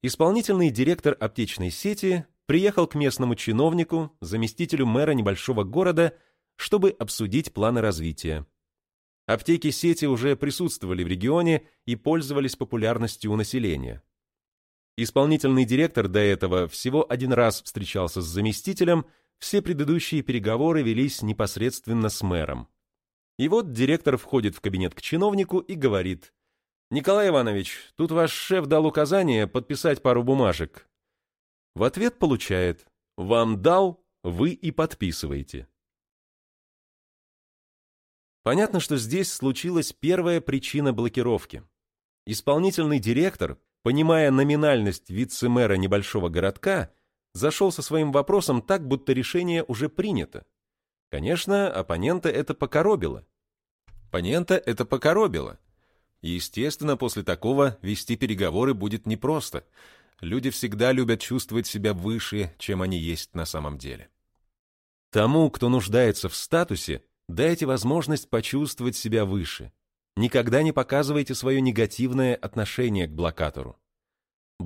Исполнительный директор аптечной сети приехал к местному чиновнику, заместителю мэра небольшого города, чтобы обсудить планы развития. Аптеки сети уже присутствовали в регионе и пользовались популярностью у населения. Исполнительный директор до этого всего один раз встречался с заместителем, все предыдущие переговоры велись непосредственно с мэром. И вот директор входит в кабинет к чиновнику и говорит, «Николай Иванович, тут ваш шеф дал указание подписать пару бумажек». В ответ получает, «Вам дал, вы и подписываете». Понятно, что здесь случилась первая причина блокировки. Исполнительный директор, понимая номинальность вице-мэра небольшого городка, зашел со своим вопросом так, будто решение уже принято. Конечно, оппонента это покоробило. Оппонента это покоробило. Естественно, после такого вести переговоры будет непросто. Люди всегда любят чувствовать себя выше, чем они есть на самом деле. Тому, кто нуждается в статусе, дайте возможность почувствовать себя выше. Никогда не показывайте свое негативное отношение к блокатору.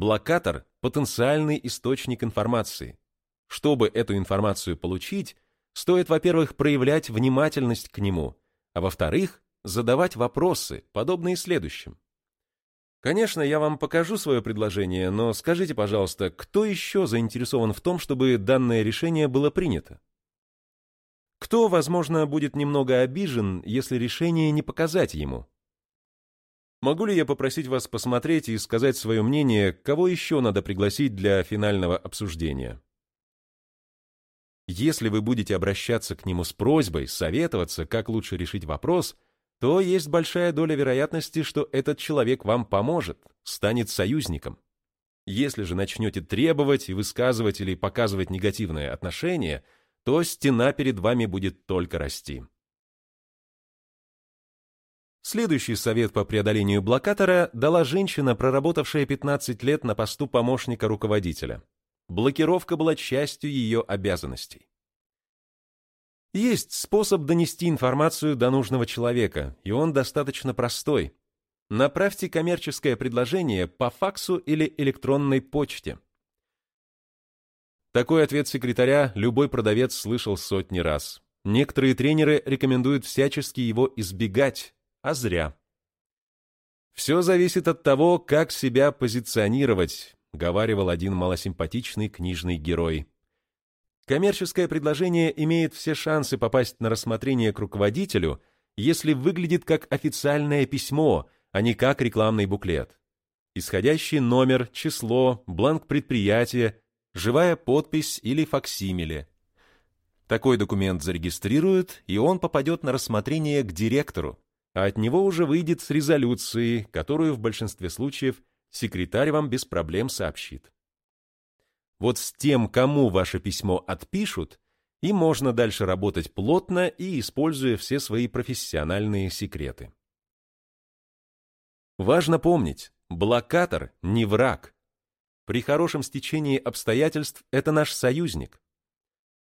Блокатор – потенциальный источник информации. Чтобы эту информацию получить, стоит, во-первых, проявлять внимательность к нему, а во-вторых, задавать вопросы, подобные следующим. Конечно, я вам покажу свое предложение, но скажите, пожалуйста, кто еще заинтересован в том, чтобы данное решение было принято? Кто, возможно, будет немного обижен, если решение не показать ему? Могу ли я попросить вас посмотреть и сказать свое мнение, кого еще надо пригласить для финального обсуждения? Если вы будете обращаться к нему с просьбой, советоваться, как лучше решить вопрос, то есть большая доля вероятности, что этот человек вам поможет, станет союзником. Если же начнете требовать и высказывать или показывать негативное отношение, то стена перед вами будет только расти. Следующий совет по преодолению блокатора дала женщина, проработавшая 15 лет на посту помощника руководителя. Блокировка была частью ее обязанностей. Есть способ донести информацию до нужного человека, и он достаточно простой. Направьте коммерческое предложение по факсу или электронной почте. Такой ответ секретаря любой продавец слышал сотни раз. Некоторые тренеры рекомендуют всячески его избегать, а зря. «Все зависит от того, как себя позиционировать», — говаривал один малосимпатичный книжный герой. Коммерческое предложение имеет все шансы попасть на рассмотрение к руководителю, если выглядит как официальное письмо, а не как рекламный буклет. Исходящий номер, число, бланк предприятия, живая подпись или факсимиле. Такой документ зарегистрируют, и он попадет на рассмотрение к директору, а от него уже выйдет с резолюцией, которую в большинстве случаев секретарь вам без проблем сообщит. Вот с тем, кому ваше письмо отпишут, и можно дальше работать плотно и используя все свои профессиональные секреты. Важно помнить, блокатор не враг, при хорошем стечении обстоятельств это наш союзник.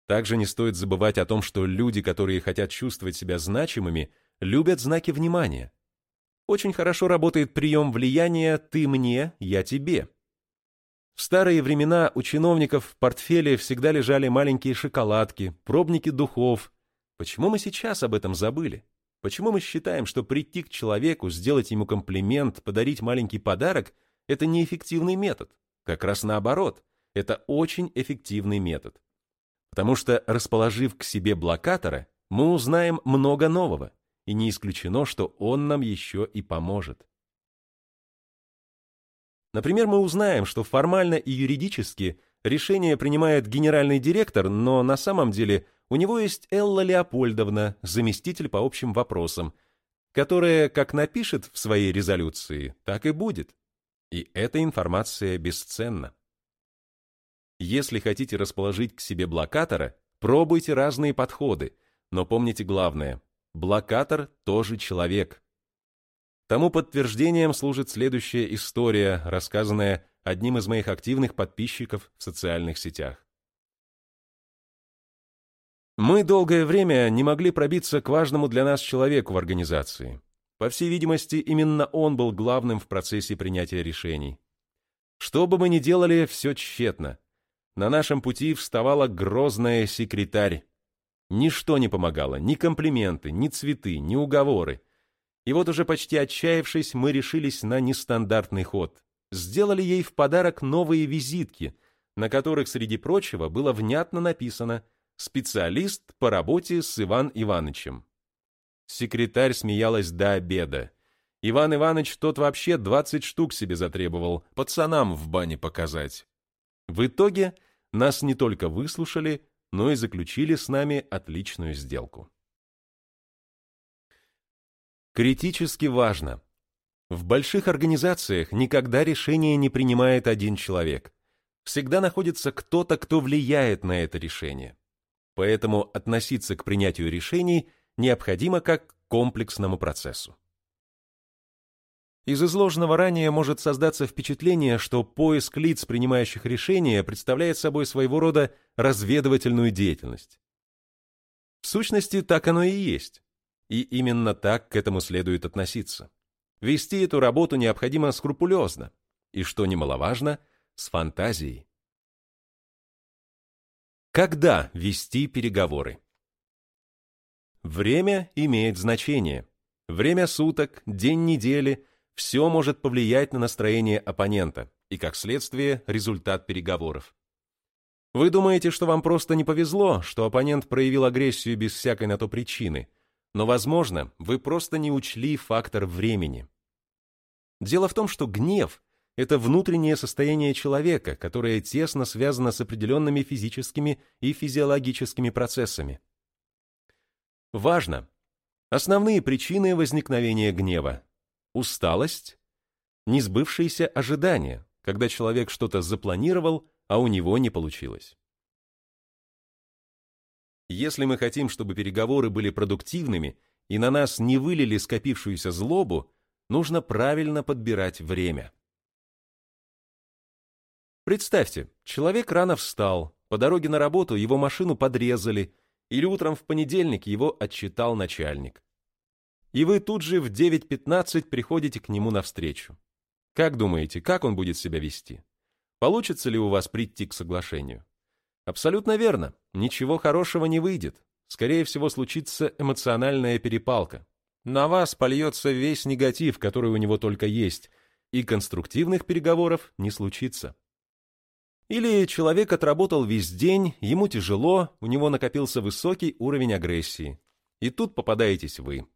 Также не стоит забывать о том, что люди, которые хотят чувствовать себя значимыми, любят знаки внимания. Очень хорошо работает прием влияния «ты мне, я тебе». В старые времена у чиновников в портфеле всегда лежали маленькие шоколадки, пробники духов. Почему мы сейчас об этом забыли? Почему мы считаем, что прийти к человеку, сделать ему комплимент, подарить маленький подарок – это неэффективный метод? Как раз наоборот, это очень эффективный метод. Потому что, расположив к себе блокатора, мы узнаем много нового, и не исключено, что он нам еще и поможет. Например, мы узнаем, что формально и юридически решение принимает генеральный директор, но на самом деле у него есть Элла Леопольдовна, заместитель по общим вопросам, которая как напишет в своей резолюции, так и будет. И эта информация бесценна. Если хотите расположить к себе блокатора, пробуйте разные подходы, но помните главное – блокатор тоже человек. Тому подтверждением служит следующая история, рассказанная одним из моих активных подписчиков в социальных сетях. Мы долгое время не могли пробиться к важному для нас человеку в организации. По всей видимости, именно он был главным в процессе принятия решений. Что бы мы ни делали, все тщетно. На нашем пути вставала грозная секретарь. Ничто не помогало, ни комплименты, ни цветы, ни уговоры. И вот уже почти отчаявшись, мы решились на нестандартный ход. Сделали ей в подарок новые визитки, на которых, среди прочего, было внятно написано «Специалист по работе с Иван Иванычем». Секретарь смеялась до обеда. Иван Иванович тот вообще 20 штук себе затребовал, пацанам в бане показать. В итоге нас не только выслушали, но и заключили с нами отличную сделку. Критически важно. В больших организациях никогда решение не принимает один человек. Всегда находится кто-то, кто влияет на это решение. Поэтому относиться к принятию решений необходимо как к комплексному процессу. Из изложенного ранее может создаться впечатление, что поиск лиц, принимающих решения, представляет собой своего рода разведывательную деятельность. В сущности, так оно и есть. И именно так к этому следует относиться. Вести эту работу необходимо скрупулезно, и, что немаловажно, с фантазией. Когда вести переговоры? Время имеет значение. Время суток, день недели – все может повлиять на настроение оппонента и, как следствие, результат переговоров. Вы думаете, что вам просто не повезло, что оппонент проявил агрессию без всякой на то причины – но, возможно, вы просто не учли фактор времени. Дело в том, что гнев – это внутреннее состояние человека, которое тесно связано с определенными физическими и физиологическими процессами. Важно! Основные причины возникновения гнева – усталость, несбывшиеся ожидания, когда человек что-то запланировал, а у него не получилось. Если мы хотим, чтобы переговоры были продуктивными и на нас не вылили скопившуюся злобу, нужно правильно подбирать время. Представьте, человек рано встал, по дороге на работу его машину подрезали, или утром в понедельник его отчитал начальник. И вы тут же в 9.15 приходите к нему навстречу. Как думаете, как он будет себя вести? Получится ли у вас прийти к соглашению? Абсолютно верно. Ничего хорошего не выйдет. Скорее всего, случится эмоциональная перепалка. На вас польется весь негатив, который у него только есть, и конструктивных переговоров не случится. Или человек отработал весь день, ему тяжело, у него накопился высокий уровень агрессии. И тут попадаетесь вы.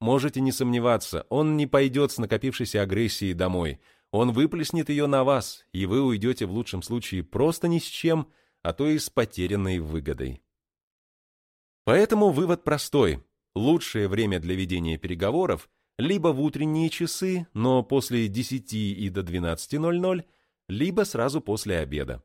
Можете не сомневаться, он не пойдет с накопившейся агрессией домой. Он выплеснет ее на вас, и вы уйдете в лучшем случае просто ни с чем – а то и с потерянной выгодой. Поэтому вывод простой. Лучшее время для ведения переговоров либо в утренние часы, но после 10 и до 12.00, либо сразу после обеда.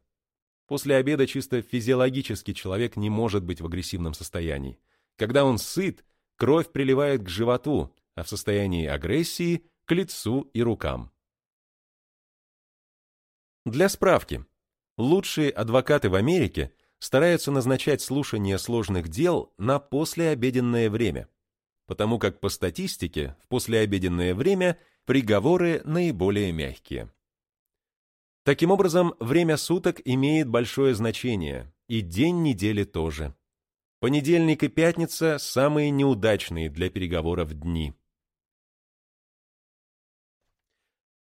После обеда чисто физиологически человек не может быть в агрессивном состоянии. Когда он сыт, кровь приливает к животу, а в состоянии агрессии – к лицу и рукам. Для справки, Лучшие адвокаты в Америке стараются назначать слушание сложных дел на послеобеденное время, потому как по статистике в послеобеденное время приговоры наиболее мягкие. Таким образом, время суток имеет большое значение, и день недели тоже. Понедельник и пятница – самые неудачные для переговоров дни.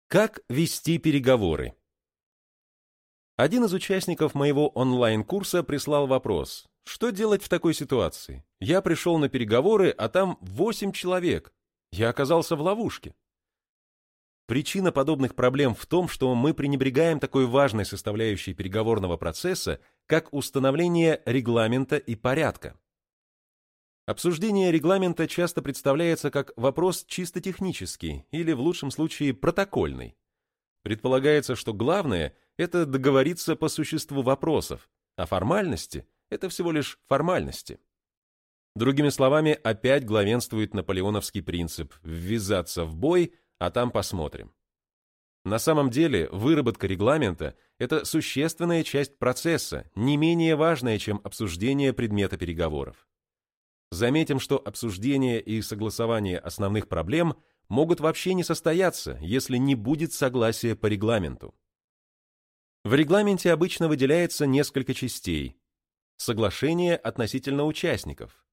Как вести переговоры? Один из участников моего онлайн-курса прислал вопрос. Что делать в такой ситуации? Я пришел на переговоры, а там 8 человек. Я оказался в ловушке. Причина подобных проблем в том, что мы пренебрегаем такой важной составляющей переговорного процесса, как установление регламента и порядка. Обсуждение регламента часто представляется как вопрос чисто технический или, в лучшем случае, протокольный. Предполагается, что главное – это договориться по существу вопросов, а формальности – это всего лишь формальности. Другими словами, опять главенствует наполеоновский принцип «ввязаться в бой, а там посмотрим». На самом деле, выработка регламента – это существенная часть процесса, не менее важная, чем обсуждение предмета переговоров. Заметим, что обсуждение и согласование основных проблем могут вообще не состояться, если не будет согласия по регламенту. В регламенте обычно выделяется несколько частей. Соглашение относительно участников.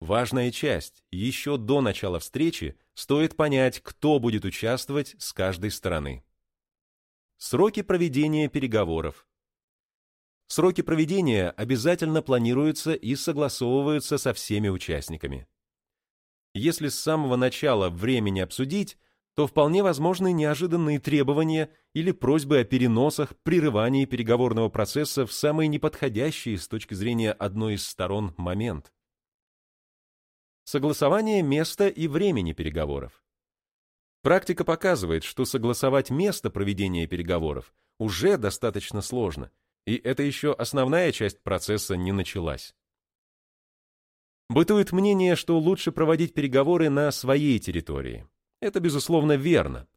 Важная часть. Еще до начала встречи стоит понять, кто будет участвовать с каждой стороны. Сроки проведения переговоров. Сроки проведения обязательно планируются и согласовываются со всеми участниками. Если с самого начала времени обсудить, то вполне возможны неожиданные требования или просьбы о переносах, прерывании переговорного процесса в самый неподходящий с точки зрения одной из сторон момент. Согласование места и времени переговоров. Практика показывает, что согласовать место проведения переговоров уже достаточно сложно – и это еще основная часть процесса не началась. Бытует мнение, что лучше проводить переговоры на своей территории. Это, безусловно, верно.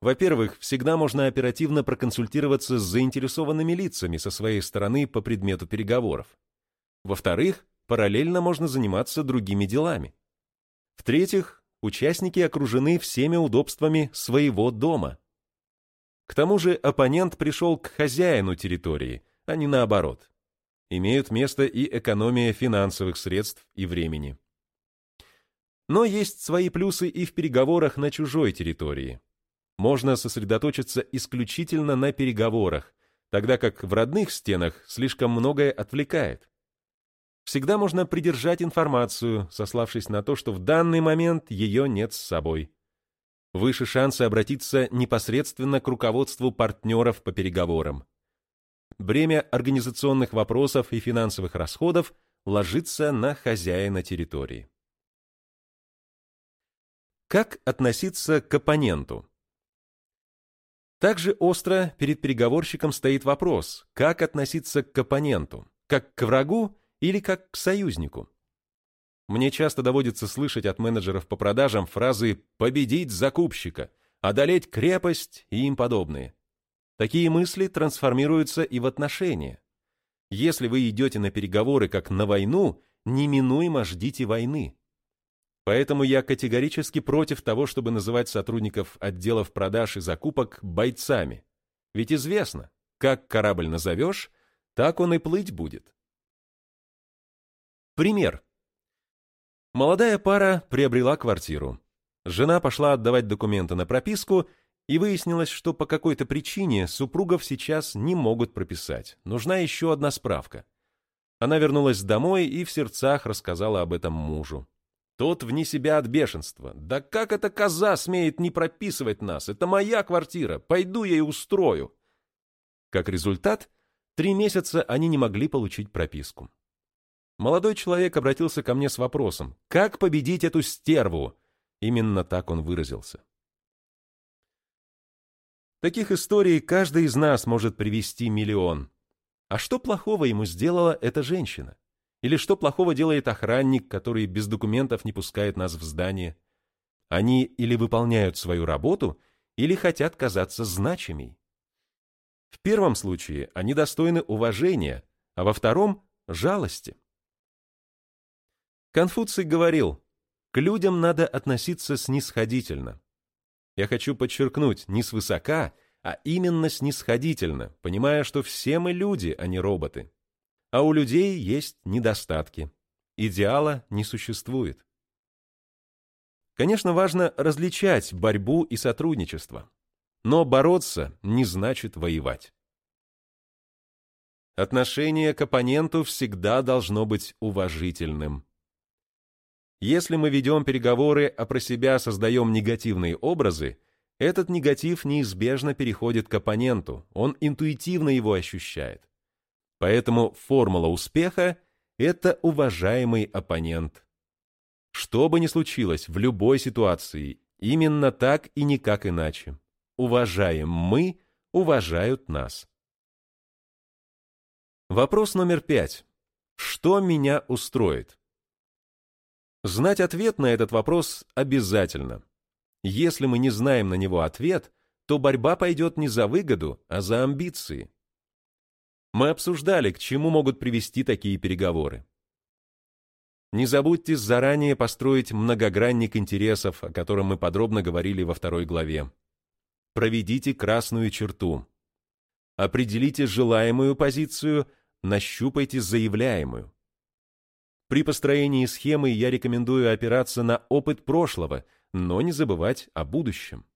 Во-первых, всегда можно оперативно проконсультироваться с заинтересованными лицами со своей стороны по предмету переговоров. Во-вторых, параллельно можно заниматься другими делами. В-третьих, участники окружены всеми удобствами своего дома. К тому же оппонент пришел к хозяину территории, а не наоборот. Имеют место и экономия финансовых средств и времени. Но есть свои плюсы и в переговорах на чужой территории. Можно сосредоточиться исключительно на переговорах, тогда как в родных стенах слишком многое отвлекает. Всегда можно придержать информацию, сославшись на то, что в данный момент ее нет с собой. Выше шансы обратиться непосредственно к руководству партнеров по переговорам бремя организационных вопросов и финансовых расходов ложится на хозяина территории. Как относиться к оппоненту? Также остро перед переговорщиком стоит вопрос, как относиться к оппоненту, как к врагу или как к союзнику. Мне часто доводится слышать от менеджеров по продажам фразы «победить закупщика», «одолеть крепость» и им подобные. Такие мысли трансформируются и в отношения. Если вы идете на переговоры как на войну, неминуемо ждите войны. Поэтому я категорически против того, чтобы называть сотрудников отделов продаж и закупок бойцами. Ведь известно, как корабль назовешь, так он и плыть будет. Пример. Молодая пара приобрела квартиру. Жена пошла отдавать документы на прописку, и выяснилось, что по какой-то причине супругов сейчас не могут прописать. Нужна еще одна справка. Она вернулась домой и в сердцах рассказала об этом мужу. Тот вне себя от бешенства. «Да как эта коза смеет не прописывать нас? Это моя квартира, пойду я и устрою». Как результат, три месяца они не могли получить прописку. Молодой человек обратился ко мне с вопросом, как победить эту стерву? Именно так он выразился. Таких историй каждый из нас может привести миллион. А что плохого ему сделала эта женщина? Или что плохого делает охранник, который без документов не пускает нас в здание? Они или выполняют свою работу, или хотят казаться значимей. В первом случае они достойны уважения, а во втором – жалости. Конфуций говорил, к людям надо относиться снисходительно. Я хочу подчеркнуть, не свысока, а именно снисходительно, понимая, что все мы люди, а не роботы. А у людей есть недостатки. Идеала не существует. Конечно, важно различать борьбу и сотрудничество. Но бороться не значит воевать. Отношение к оппоненту всегда должно быть уважительным. Если мы ведем переговоры, а про себя создаем негативные образы, этот негатив неизбежно переходит к оппоненту, он интуитивно его ощущает. Поэтому формула успеха – это уважаемый оппонент, Что бы ни случилось в любой ситуации, именно так и никак иначе. Уважаем мы, уважают нас. Вопрос номер пять. Что меня устроит? Знать ответ на этот вопрос обязательно. Если мы не знаем на него ответ, то борьба пойдет не за выгоду, а за амбиции. Мы обсуждали, к чему могут привести такие переговоры. Не забудьте заранее построить многогранник интересов, о котором мы подробно говорили во второй главе. Проведите красную черту. Определите желаемую позицию, нащупайте заявляемую. При построении схемы я рекомендую опираться на опыт прошлого, но не забывать о будущем.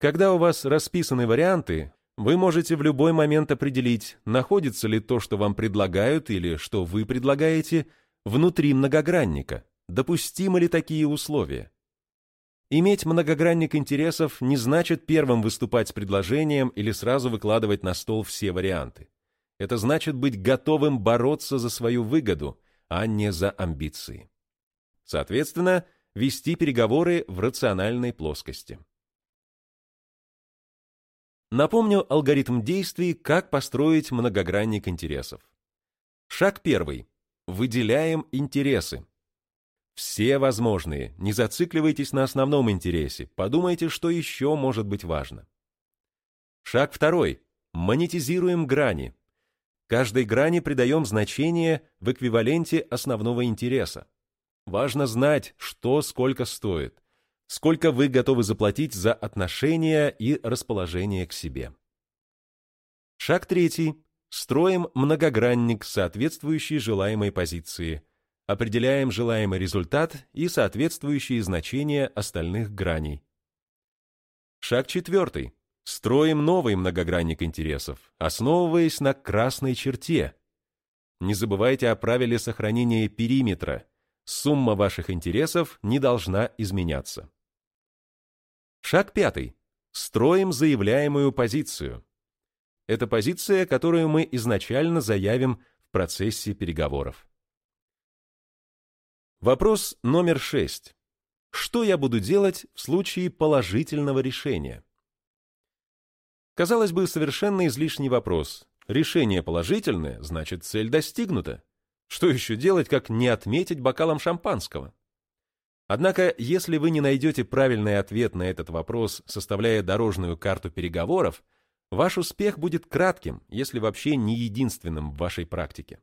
Когда у вас расписаны варианты, вы можете в любой момент определить, находится ли то, что вам предлагают или что вы предлагаете, внутри многогранника, допустимы ли такие условия. Иметь многогранник интересов не значит первым выступать с предложением или сразу выкладывать на стол все варианты. Это значит быть готовым бороться за свою выгоду, а не за амбиции. Соответственно, вести переговоры в рациональной плоскости. Напомню алгоритм действий, как построить многогранник интересов. Шаг первый. Выделяем интересы. Все возможные, не зацикливайтесь на основном интересе, подумайте, что еще может быть важно. Шаг второй. Монетизируем грани. Каждой грани придаем значение в эквиваленте основного интереса. Важно знать, что сколько стоит, сколько вы готовы заплатить за отношения и расположение к себе. Шаг третий. Строим многогранник, соответствующий желаемой позиции. Определяем желаемый результат и соответствующие значения остальных граней. Шаг четвертый. Строим новый многогранник интересов, основываясь на красной черте. Не забывайте о правиле сохранения периметра. Сумма ваших интересов не должна изменяться. Шаг пятый. Строим заявляемую позицию. Это позиция, которую мы изначально заявим в процессе переговоров. Вопрос номер шесть. Что я буду делать в случае положительного решения? Казалось бы, совершенно излишний вопрос. Решение положительное, значит, цель достигнута. Что еще делать, как не отметить бокалом шампанского? Однако, если вы не найдете правильный ответ на этот вопрос, составляя дорожную карту переговоров, ваш успех будет кратким, если вообще не единственным в вашей практике.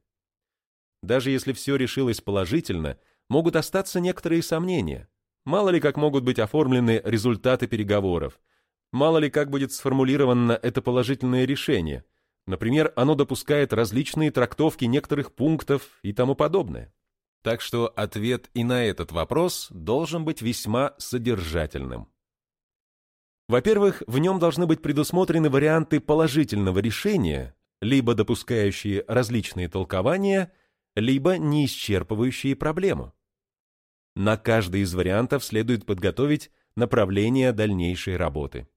Даже если все решилось положительно, могут остаться некоторые сомнения. Мало ли как могут быть оформлены результаты переговоров – Мало ли как будет сформулировано это положительное решение. Например, оно допускает различные трактовки некоторых пунктов и тому подобное. Так что ответ и на этот вопрос должен быть весьма содержательным. Во-первых, в нем должны быть предусмотрены варианты положительного решения, либо допускающие различные толкования, либо не исчерпывающие проблему. На каждый из вариантов следует подготовить направление дальнейшей работы.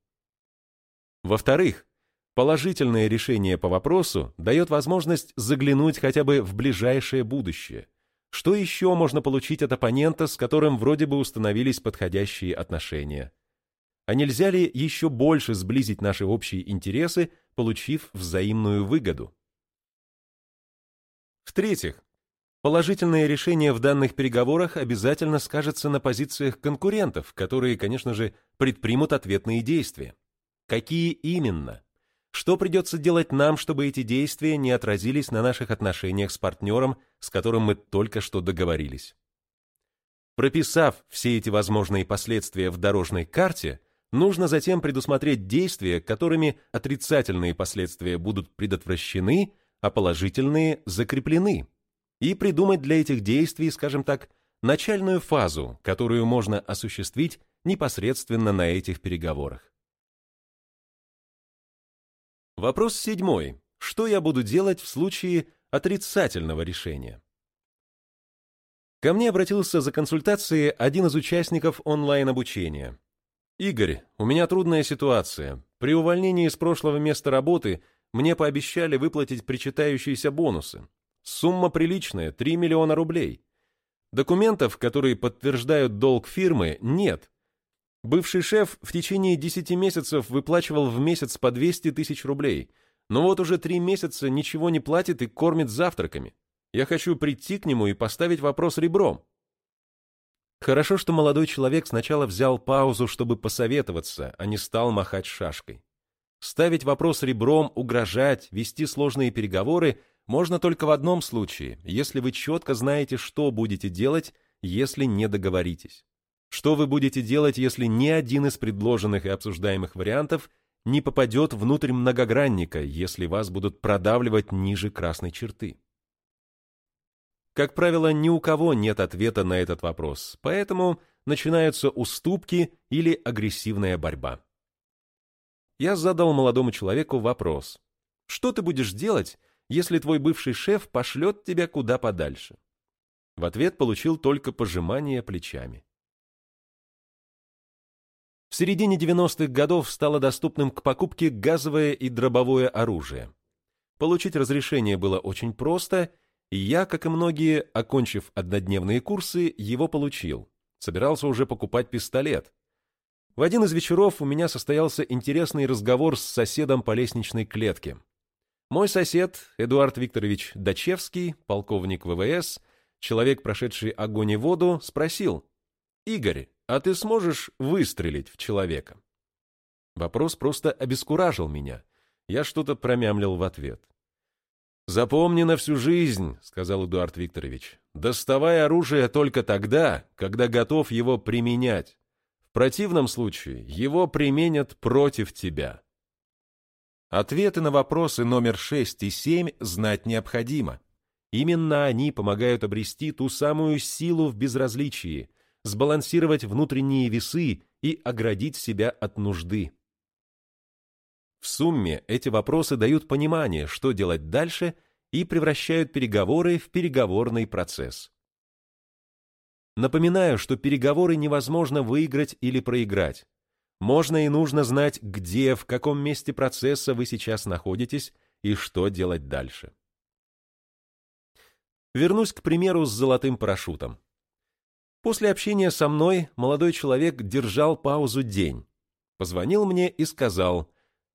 Во-вторых, положительное решение по вопросу дает возможность заглянуть хотя бы в ближайшее будущее. Что еще можно получить от оппонента, с которым вроде бы установились подходящие отношения? А нельзя ли еще больше сблизить наши общие интересы, получив взаимную выгоду? В-третьих, положительное решение в данных переговорах обязательно скажется на позициях конкурентов, которые, конечно же, предпримут ответные действия. Какие именно? Что придется делать нам, чтобы эти действия не отразились на наших отношениях с партнером, с которым мы только что договорились? Прописав все эти возможные последствия в дорожной карте, нужно затем предусмотреть действия, которыми отрицательные последствия будут предотвращены, а положительные закреплены, и придумать для этих действий, скажем так, начальную фазу, которую можно осуществить непосредственно на этих переговорах. Вопрос седьмой. Что я буду делать в случае отрицательного решения? Ко мне обратился за консультацией один из участников онлайн-обучения. «Игорь, у меня трудная ситуация. При увольнении с прошлого места работы мне пообещали выплатить причитающиеся бонусы. Сумма приличная – 3 миллиона рублей. Документов, которые подтверждают долг фирмы, нет. Бывший шеф в течение 10 месяцев выплачивал в месяц по 200 тысяч рублей, но вот уже три месяца ничего не платит и кормит завтраками. Я хочу прийти к нему и поставить вопрос ребром. Хорошо, что молодой человек сначала взял паузу, чтобы посоветоваться, а не стал махать шашкой. Ставить вопрос ребром, угрожать, вести сложные переговоры можно только в одном случае, если вы четко знаете, что будете делать, если не договоритесь. Что вы будете делать, если ни один из предложенных и обсуждаемых вариантов не попадет внутрь многогранника, если вас будут продавливать ниже красной черты? Как правило, ни у кого нет ответа на этот вопрос, поэтому начинаются уступки или агрессивная борьба. Я задал молодому человеку вопрос. Что ты будешь делать, если твой бывший шеф пошлет тебя куда подальше? В ответ получил только пожимание плечами. В середине 90-х годов стало доступным к покупке газовое и дробовое оружие. Получить разрешение было очень просто – и я, как и многие, окончив однодневные курсы, его получил. Собирался уже покупать пистолет. В один из вечеров у меня состоялся интересный разговор с соседом по лестничной клетке. Мой сосед, Эдуард Викторович Дачевский, полковник ВВС, человек, прошедший огонь и воду, спросил, «Игорь, а ты сможешь выстрелить в человека?» Вопрос просто обескуражил меня. Я что-то промямлил в ответ. «Запомни на всю жизнь», — сказал Эдуард Викторович, «доставай оружие только тогда, когда готов его применять. В противном случае его применят против тебя». Ответы на вопросы номер 6 и 7 знать необходимо. Именно они помогают обрести ту самую силу в безразличии, сбалансировать внутренние весы и оградить себя от нужды. В сумме эти вопросы дают понимание, что делать дальше, и превращают переговоры в переговорный процесс. Напоминаю, что переговоры невозможно выиграть или проиграть. Можно и нужно знать, где, в каком месте процесса вы сейчас находитесь и что делать дальше. Вернусь к примеру с золотым парашютом. После общения со мной молодой человек держал паузу день. Позвонил мне и сказал,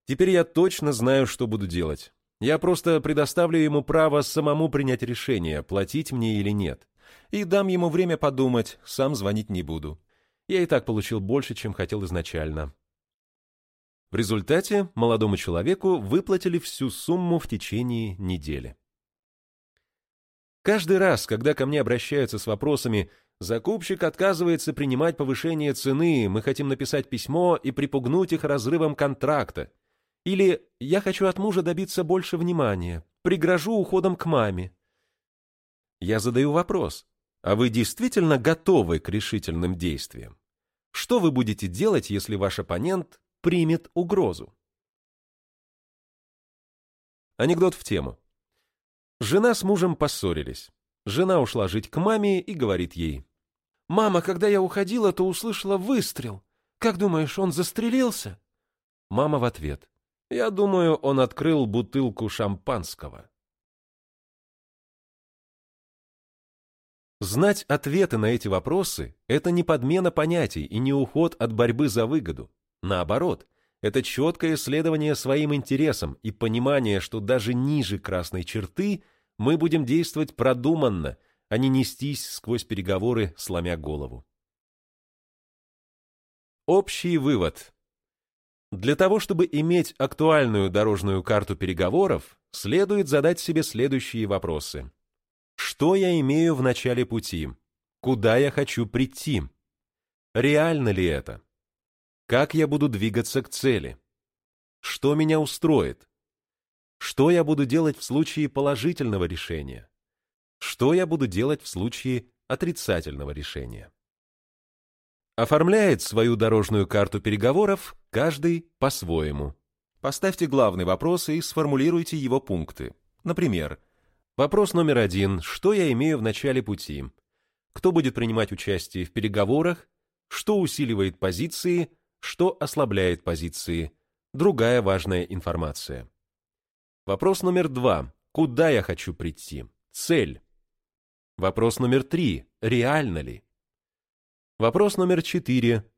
Теперь я точно знаю, что буду делать. Я просто предоставлю ему право самому принять решение, платить мне или нет. И дам ему время подумать, сам звонить не буду. Я и так получил больше, чем хотел изначально. В результате молодому человеку выплатили всю сумму в течение недели. Каждый раз, когда ко мне обращаются с вопросами «Закупщик отказывается принимать повышение цены, мы хотим написать письмо и припугнуть их разрывом контракта», или «я хочу от мужа добиться больше внимания, пригрожу уходом к маме». Я задаю вопрос, а вы действительно готовы к решительным действиям? Что вы будете делать, если ваш оппонент примет угрозу? Анекдот в тему. Жена с мужем поссорились. Жена ушла жить к маме и говорит ей. «Мама, когда я уходила, то услышала выстрел. Как думаешь, он застрелился?» Мама в ответ. Я думаю, он открыл бутылку шампанского. Знать ответы на эти вопросы – это не подмена понятий и не уход от борьбы за выгоду. Наоборот, это четкое исследование своим интересам и понимание, что даже ниже красной черты мы будем действовать продуманно, а не нестись сквозь переговоры, сломя голову. Общий вывод. Для того, чтобы иметь актуальную дорожную карту переговоров, следует задать себе следующие вопросы. Что я имею в начале пути? Куда я хочу прийти? Реально ли это? Как я буду двигаться к цели? Что меня устроит? Что я буду делать в случае положительного решения? Что я буду делать в случае отрицательного решения? Оформляет свою дорожную карту переговоров каждый по-своему. Поставьте главный вопрос и сформулируйте его пункты. Например, вопрос номер один «Что я имею в начале пути?» Кто будет принимать участие в переговорах? Что усиливает позиции? Что ослабляет позиции? Другая важная информация. Вопрос номер два. Куда я хочу прийти? Цель. Вопрос номер три. реально ли? Вопрос номер четыре.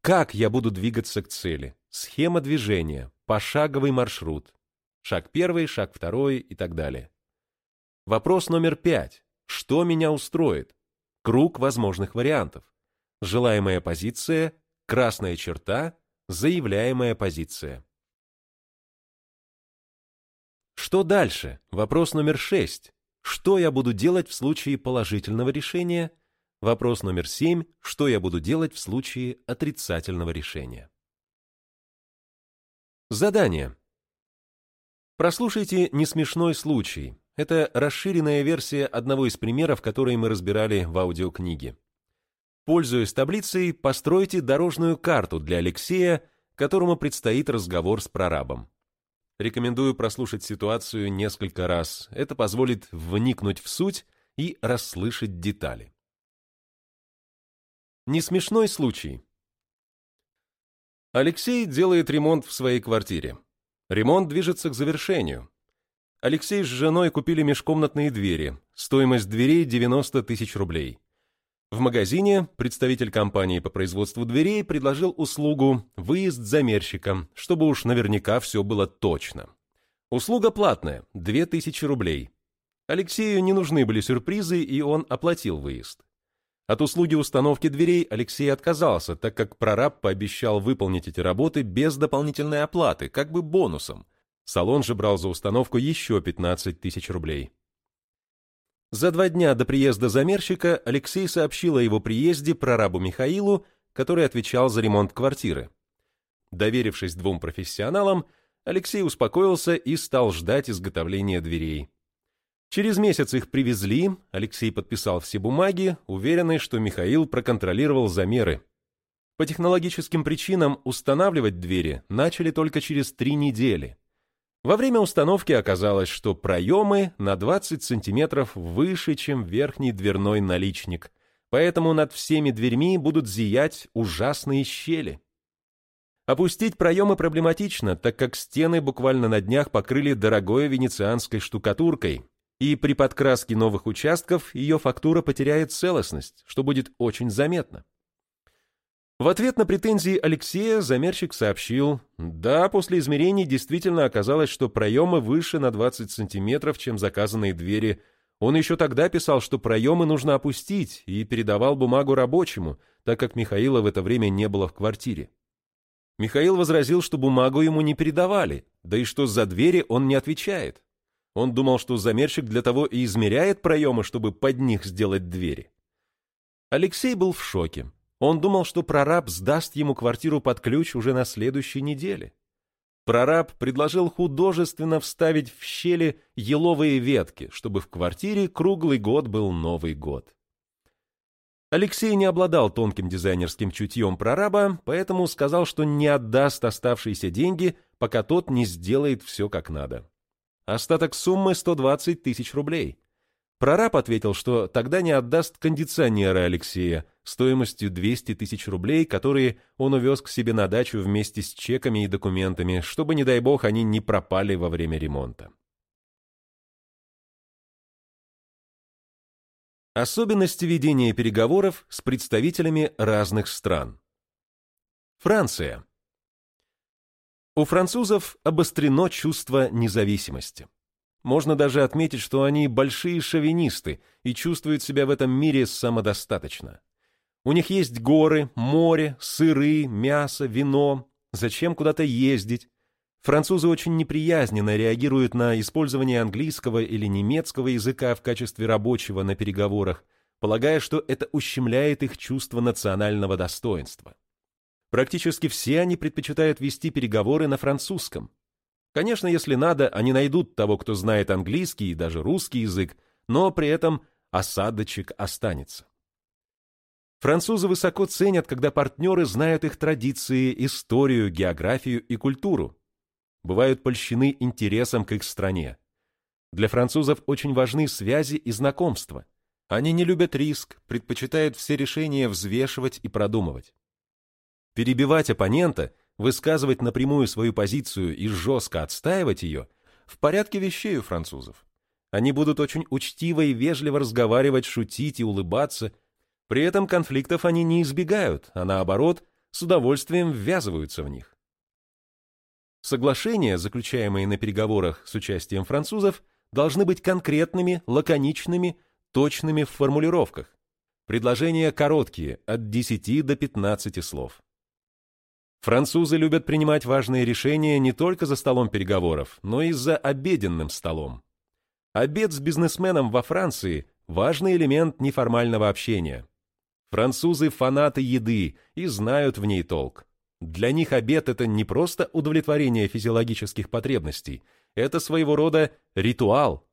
Как я буду двигаться к цели? Схема движения, пошаговый маршрут. Шаг первый, шаг второй и так далее. Вопрос номер пять. Что меня устроит? Круг возможных вариантов. Желаемая позиция, красная черта, заявляемая позиция. Что дальше? Вопрос номер шесть. Что я буду делать в случае положительного решения? Вопрос номер семь. Что я буду делать в случае отрицательного решения? Задание. Прослушайте несмешной случай. Это расширенная версия одного из примеров, которые мы разбирали в аудиокниге. Пользуясь таблицей, постройте дорожную карту для Алексея, которому предстоит разговор с прорабом. Рекомендую прослушать ситуацию несколько раз. Это позволит вникнуть в суть и расслышать детали. Несмешной случай. Алексей делает ремонт в своей квартире. Ремонт движется к завершению. Алексей с женой купили межкомнатные двери. Стоимость дверей 90 тысяч рублей. В магазине представитель компании по производству дверей предложил услугу «выезд замерщиком», чтобы уж наверняка все было точно. Услуга платная, 2000 рублей. Алексею не нужны были сюрпризы, и он оплатил выезд. От услуги установки дверей Алексей отказался, так как прораб пообещал выполнить эти работы без дополнительной оплаты, как бы бонусом – Салон же брал за установку еще 15 тысяч рублей. За два дня до приезда замерщика Алексей сообщил о его приезде прорабу Михаилу, который отвечал за ремонт квартиры. Доверившись двум профессионалам, Алексей успокоился и стал ждать изготовления дверей. Через месяц их привезли, Алексей подписал все бумаги, уверенный, что Михаил проконтролировал замеры. По технологическим причинам устанавливать двери начали только через три недели. Во время установки оказалось, что проемы на 20 сантиметров выше, чем верхний дверной наличник, поэтому над всеми дверьми будут зиять ужасные щели. Опустить проемы проблематично, так как стены буквально на днях покрыли дорогой венецианской штукатуркой, и при подкраске новых участков ее фактура потеряет целостность, что будет очень заметно. В ответ на претензии Алексея замерщик сообщил, да, после измерений действительно оказалось, что проемы выше на 20 сантиметров, чем заказанные двери. Он еще тогда писал, что проемы нужно опустить, и передавал бумагу рабочему, так как Михаила в это время не было в квартире. Михаил возразил, что бумагу ему не передавали, да и что за двери он не отвечает. Он думал, что замерщик для того и измеряет проемы, чтобы под них сделать двери. Алексей был в шоке. Он думал, что прораб сдаст ему квартиру под ключ уже на следующей неделе. Прораб предложил художественно вставить в щели еловые ветки, чтобы в квартире круглый год был Новый год. Алексей не обладал тонким дизайнерским чутьем прораба, поэтому сказал, что не отдаст оставшиеся деньги, пока тот не сделает все как надо. Остаток суммы 120 тысяч рублей. Прораб ответил, что тогда не отдаст кондиционеры Алексея стоимостью 200 тысяч рублей, которые он увез к себе на дачу вместе с чеками и документами, чтобы, не дай бог, они не пропали во время ремонта. Особенности ведения переговоров с представителями разных стран. Франция. У французов обострено чувство независимости. Можно даже отметить, что они большие шовинисты и чувствуют себя в этом мире самодостаточно. У них есть горы, море, сыры, мясо, вино. Зачем куда-то ездить? Французы очень неприязненно реагируют на использование английского или немецкого языка в качестве рабочего на переговорах, полагая, что это ущемляет их чувство национального достоинства. Практически все они предпочитают вести переговоры на французском. Конечно, если надо, они найдут того, кто знает английский и даже русский язык, но при этом осадочек останется. Французы высоко ценят, когда партнеры знают их традиции, историю, географию и культуру. Бывают польщены интересом к их стране. Для французов очень важны связи и знакомства. Они не любят риск, предпочитают все решения взвешивать и продумывать. Перебивать оппонента высказывать напрямую свою позицию и жестко отстаивать ее в порядке вещей у французов. Они будут очень учтиво и вежливо разговаривать, шутить и улыбаться. При этом конфликтов они не избегают, а наоборот, с удовольствием ввязываются в них. Соглашения, заключаемые на переговорах с участием французов, должны быть конкретными, лаконичными, точными в формулировках. Предложения короткие, от 10 до 15 слов. Французы любят принимать важные решения не только за столом переговоров, но и за обеденным столом. Обед с бизнесменом во Франции – важный элемент неформального общения. Французы – фанаты еды и знают в ней толк. Для них обед – это не просто удовлетворение физиологических потребностей, это своего рода ритуал.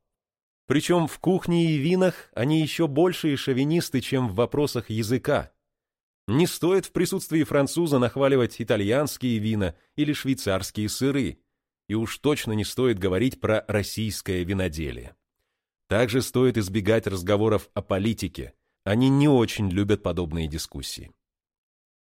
Причем в кухне и винах они еще большие шовинисты, чем в вопросах языка. Не стоит в присутствии француза нахваливать итальянские вина или швейцарские сыры, и уж точно не стоит говорить про российское виноделие. Также стоит избегать разговоров о политике, они не очень любят подобные дискуссии.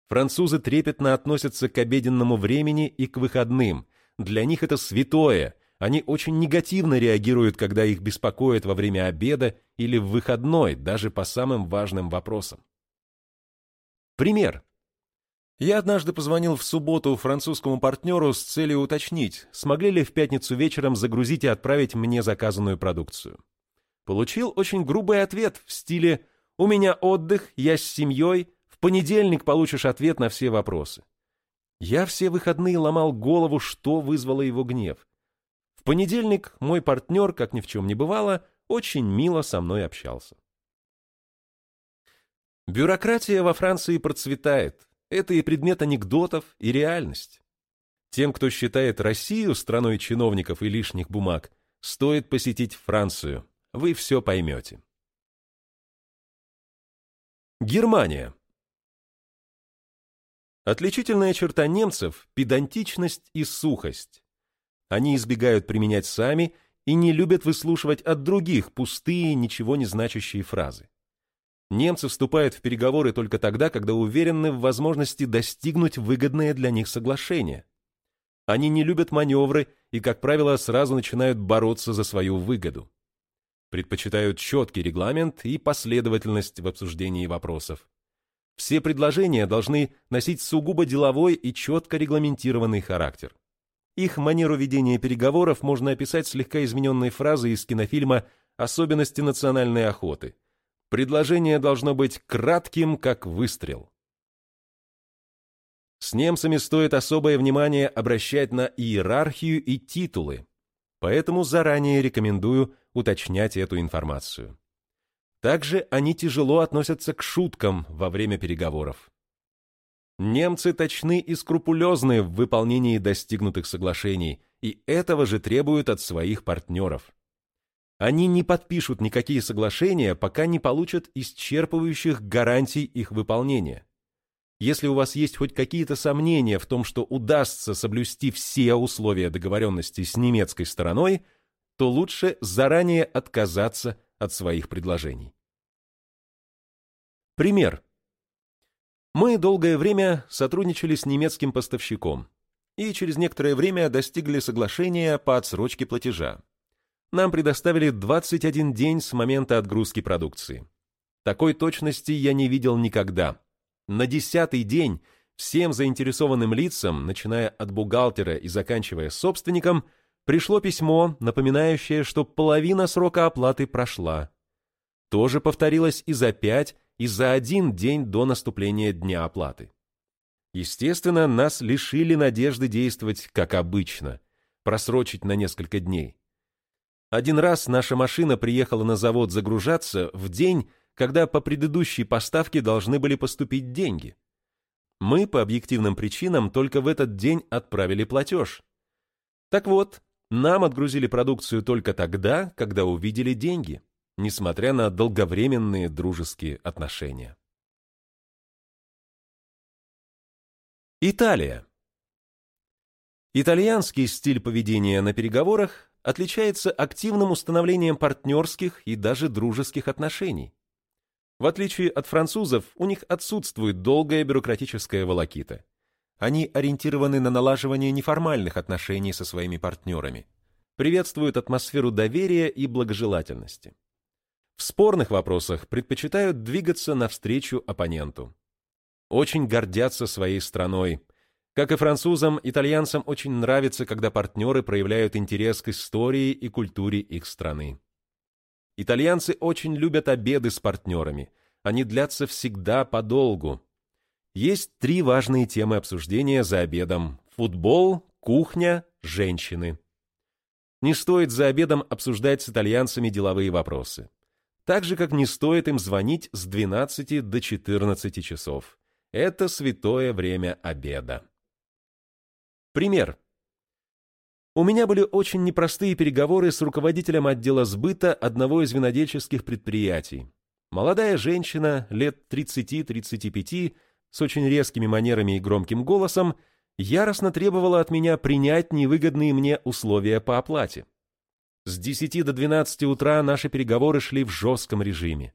Французы трепетно относятся к обеденному времени и к выходным, для них это святое, они очень негативно реагируют, когда их беспокоят во время обеда или в выходной, даже по самым важным вопросам. Пример. Я однажды позвонил в субботу французскому партнеру с целью уточнить, смогли ли в пятницу вечером загрузить и отправить мне заказанную продукцию. Получил очень грубый ответ в стиле «У меня отдых, я с семьей, в понедельник получишь ответ на все вопросы». Я все выходные ломал голову, что вызвало его гнев. В понедельник мой партнер, как ни в чем не бывало, очень мило со мной общался. Бюрократия во Франции процветает. Это и предмет анекдотов, и реальность. Тем, кто считает Россию страной чиновников и лишних бумаг, стоит посетить Францию. Вы все поймете. Германия. Отличительная черта немцев – педантичность и сухость. Они избегают применять сами и не любят выслушивать от других пустые, ничего не значащие фразы. Немцы вступают в переговоры только тогда, когда уверены в возможности достигнуть выгодное для них соглашение. Они не любят маневры и, как правило, сразу начинают бороться за свою выгоду. Предпочитают четкий регламент и последовательность в обсуждении вопросов. Все предложения должны носить сугубо деловой и четко регламентированный характер. Их манеру ведения переговоров можно описать слегка измененной фразой из кинофильма «Особенности национальной охоты», Предложение должно быть кратким, как выстрел. С немцами стоит особое внимание обращать на иерархию и титулы, поэтому заранее рекомендую уточнять эту информацию. Также они тяжело относятся к шуткам во время переговоров. Немцы точны и скрупулезны в выполнении достигнутых соглашений, и этого же требуют от своих партнеров. Они не подпишут никакие соглашения, пока не получат исчерпывающих гарантий их выполнения. Если у вас есть хоть какие-то сомнения в том, что удастся соблюсти все условия договоренности с немецкой стороной, то лучше заранее отказаться от своих предложений. Пример. Мы долгое время сотрудничали с немецким поставщиком и через некоторое время достигли соглашения по отсрочке платежа нам предоставили 21 день с момента отгрузки продукции. Такой точности я не видел никогда. На десятый день всем заинтересованным лицам, начиная от бухгалтера и заканчивая собственником, пришло письмо, напоминающее, что половина срока оплаты прошла. То же повторилось и за пять, и за один день до наступления дня оплаты. Естественно, нас лишили надежды действовать как обычно, просрочить на несколько дней. Один раз наша машина приехала на завод загружаться в день, когда по предыдущей поставке должны были поступить деньги. Мы по объективным причинам только в этот день отправили платеж. Так вот, нам отгрузили продукцию только тогда, когда увидели деньги, несмотря на долговременные дружеские отношения. Италия. Итальянский стиль поведения на переговорах отличается активным установлением партнерских и даже дружеских отношений. В отличие от французов, у них отсутствует долгая бюрократическая волокита. Они ориентированы на налаживание неформальных отношений со своими партнерами. приветствуют атмосферу доверия и благожелательности. В спорных вопросах предпочитают двигаться навстречу оппоненту. Очень гордятся своей страной. Как и французам, итальянцам очень нравится, когда партнеры проявляют интерес к истории и культуре их страны. Итальянцы очень любят обеды с партнерами. Они длятся всегда подолгу. Есть три важные темы обсуждения за обедом. Футбол, кухня, женщины. Не стоит за обедом обсуждать с итальянцами деловые вопросы. Так же, как не стоит им звонить с 12 до 14 часов. Это святое время обеда. Пример. У меня были очень непростые переговоры с руководителем отдела сбыта одного из винодельческих предприятий. Молодая женщина, лет 30-35, с очень резкими манерами и громким голосом, яростно требовала от меня принять невыгодные мне условия по оплате. С 10 до 12 утра наши переговоры шли в жестком режиме.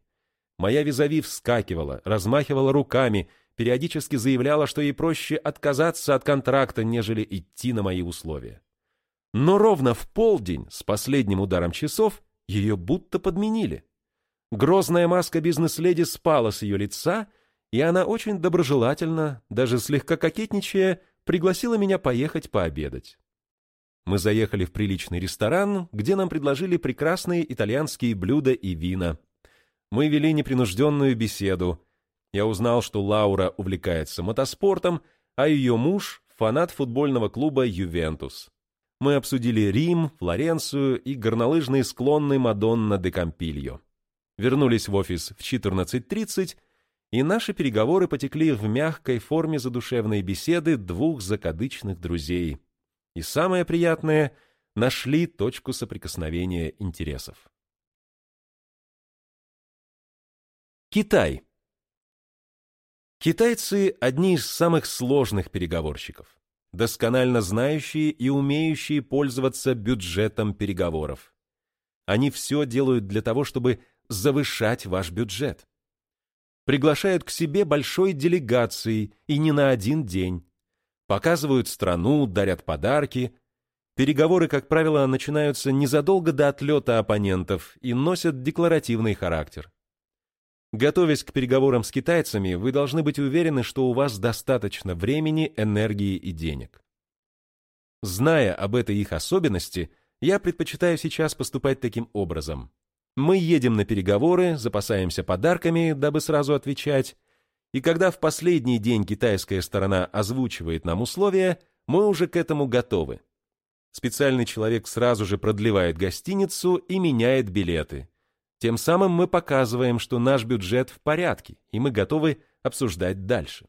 Моя визави вскакивала, размахивала руками, периодически заявляла, что ей проще отказаться от контракта, нежели идти на мои условия. Но ровно в полдень, с последним ударом часов, ее будто подменили. Грозная маска бизнес-леди спала с ее лица, и она очень доброжелательно, даже слегка кокетничая, пригласила меня поехать пообедать. Мы заехали в приличный ресторан, где нам предложили прекрасные итальянские блюда и вина. Мы вели непринужденную беседу. Я узнал, что Лаура увлекается мотоспортом, а ее муж — фанат футбольного клуба «Ювентус». Мы обсудили Рим, Флоренцию и горнолыжные склонны Мадонна де Кампильо. Вернулись в офис в 14.30, и наши переговоры потекли в мягкой форме задушевной беседы двух закадычных друзей — и самое приятное — нашли точку соприкосновения интересов. Китай. Китайцы – одни из самых сложных переговорщиков, досконально знающие и умеющие пользоваться бюджетом переговоров. Они все делают для того, чтобы завышать ваш бюджет. Приглашают к себе большой делегацией и не на один день, показывают страну, дарят подарки. Переговоры, как правило, начинаются незадолго до отлета оппонентов и носят декларативный характер. Готовясь к переговорам с китайцами, вы должны быть уверены, что у вас достаточно времени, энергии и денег. Зная об этой их особенности, я предпочитаю сейчас поступать таким образом. Мы едем на переговоры, запасаемся подарками, дабы сразу отвечать, и когда в последний день китайская сторона озвучивает нам условия, мы уже к этому готовы. Специальный человек сразу же продлевает гостиницу и меняет билеты. Тем самым мы показываем, что наш бюджет в порядке, и мы готовы обсуждать дальше.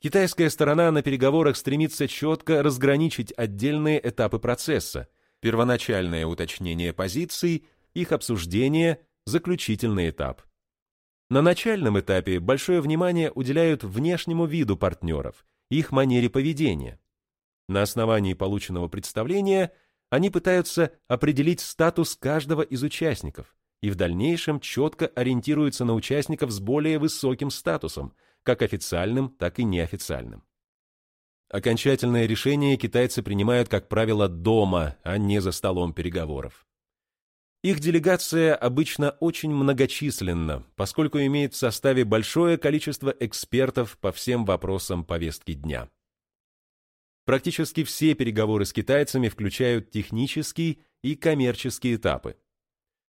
Китайская сторона на переговорах стремится четко разграничить отдельные этапы процесса, первоначальное уточнение позиций, их обсуждение, заключительный этап. На начальном этапе большое внимание уделяют внешнему виду партнеров, их манере поведения. На основании полученного представления они пытаются определить статус каждого из участников и в дальнейшем четко ориентируются на участников с более высоким статусом, как официальным, так и неофициальным. Окончательное решение китайцы принимают, как правило, дома, а не за столом переговоров. Их делегация обычно очень многочисленна, поскольку имеет в составе большое количество экспертов по всем вопросам повестки дня. Практически все переговоры с китайцами включают технический и коммерческий этапы.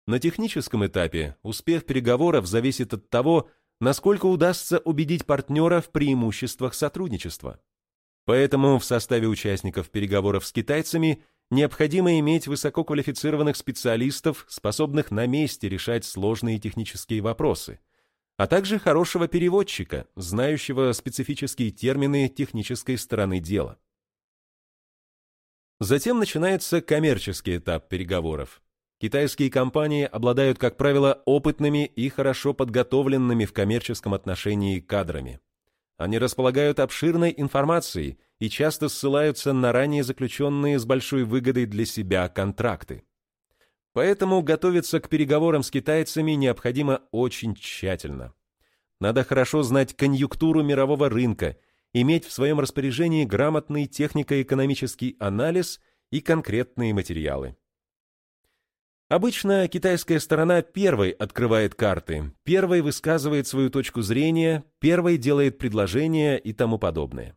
На техническом этапе успех переговоров зависит от того, насколько удастся убедить партнера в преимуществах сотрудничества. Поэтому в составе участников переговоров с китайцами необходимо иметь высококвалифицированных специалистов, способных на месте решать сложные технические вопросы, а также хорошего переводчика, знающего специфические термины технической стороны дела. Затем начинается коммерческий этап переговоров. Китайские компании обладают, как правило, опытными и хорошо подготовленными в коммерческом отношении кадрами. Они располагают обширной информацией и часто ссылаются на ранее заключенные с большой выгодой для себя контракты. Поэтому готовиться к переговорам с китайцами необходимо очень тщательно. Надо хорошо знать конъюнктуру мирового рынка, иметь в своем распоряжении грамотный технико-экономический анализ и конкретные материалы. Обычно китайская сторона первой открывает карты, первой высказывает свою точку зрения, первой делает предложения и тому подобное.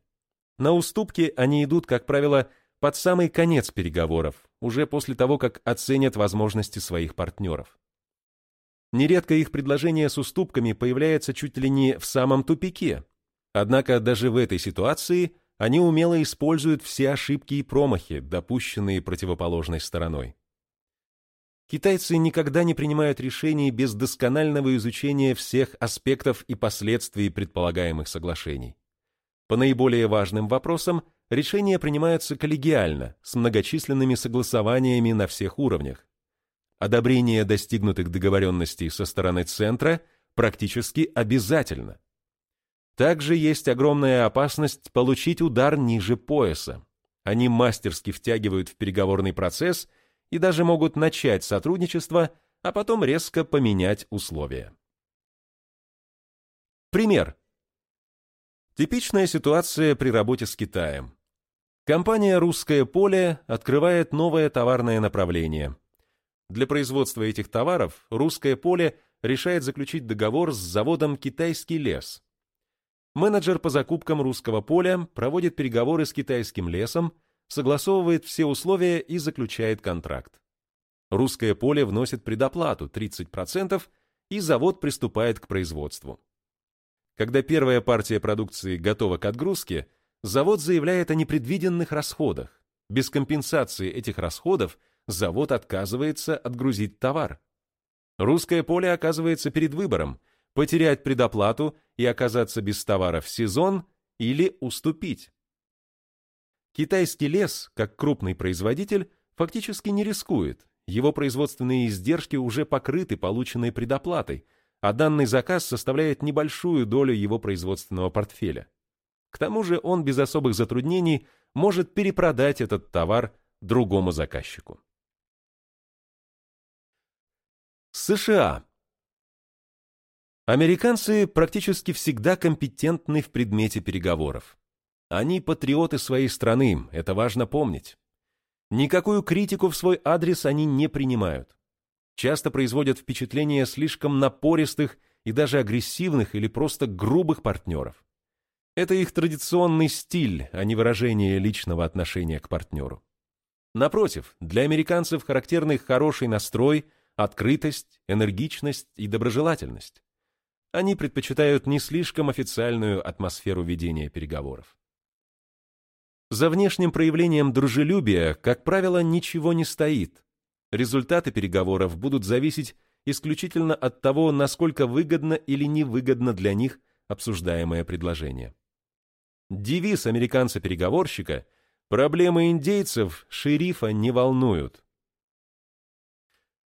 На уступки они идут, как правило, под самый конец переговоров, уже после того, как оценят возможности своих партнеров. Нередко их предложение с уступками появляется чуть ли не в самом тупике. Однако даже в этой ситуации они умело используют все ошибки и промахи, допущенные противоположной стороной. Китайцы никогда не принимают решений без досконального изучения всех аспектов и последствий предполагаемых соглашений. По наиболее важным вопросам решения принимаются коллегиально, с многочисленными согласованиями на всех уровнях. Одобрение достигнутых договоренностей со стороны центра практически обязательно. Также есть огромная опасность получить удар ниже пояса. Они мастерски втягивают в переговорный процесс – и даже могут начать сотрудничество, а потом резко поменять условия. Пример. Типичная ситуация при работе с Китаем. Компания «Русское поле» открывает новое товарное направление. Для производства этих товаров «Русское поле» решает заключить договор с заводом «Китайский лес». Менеджер по закупкам «Русского поля» проводит переговоры с китайским лесом, согласовывает все условия и заключает контракт. Русское поле вносит предоплату 30%, и завод приступает к производству. Когда первая партия продукции готова к отгрузке, завод заявляет о непредвиденных расходах. Без компенсации этих расходов завод отказывается отгрузить товар. Русское поле оказывается перед выбором – потерять предоплату и оказаться без товара в сезон или уступить. Китайский лес, как крупный производитель, фактически не рискует. Его производственные издержки уже покрыты полученной предоплатой, а данный заказ составляет небольшую долю его производственного портфеля. К тому же он без особых затруднений может перепродать этот товар другому заказчику. США. Американцы практически всегда компетентны в предмете переговоров. Они патриоты своей страны, это важно помнить. Никакую критику в свой адрес они не принимают. Часто производят впечатление слишком напористых и даже агрессивных или просто грубых партнеров. Это их традиционный стиль, а не выражение личного отношения к партнеру. Напротив, для американцев характерны хороший настрой, открытость, энергичность и доброжелательность. Они предпочитают не слишком официальную атмосферу ведения переговоров. За внешним проявлением дружелюбия, как правило, ничего не стоит. Результаты переговоров будут зависеть исключительно от того, насколько выгодно или невыгодно для них обсуждаемое предложение. Девиз американца-переговорщика «Проблемы индейцев шерифа не волнуют».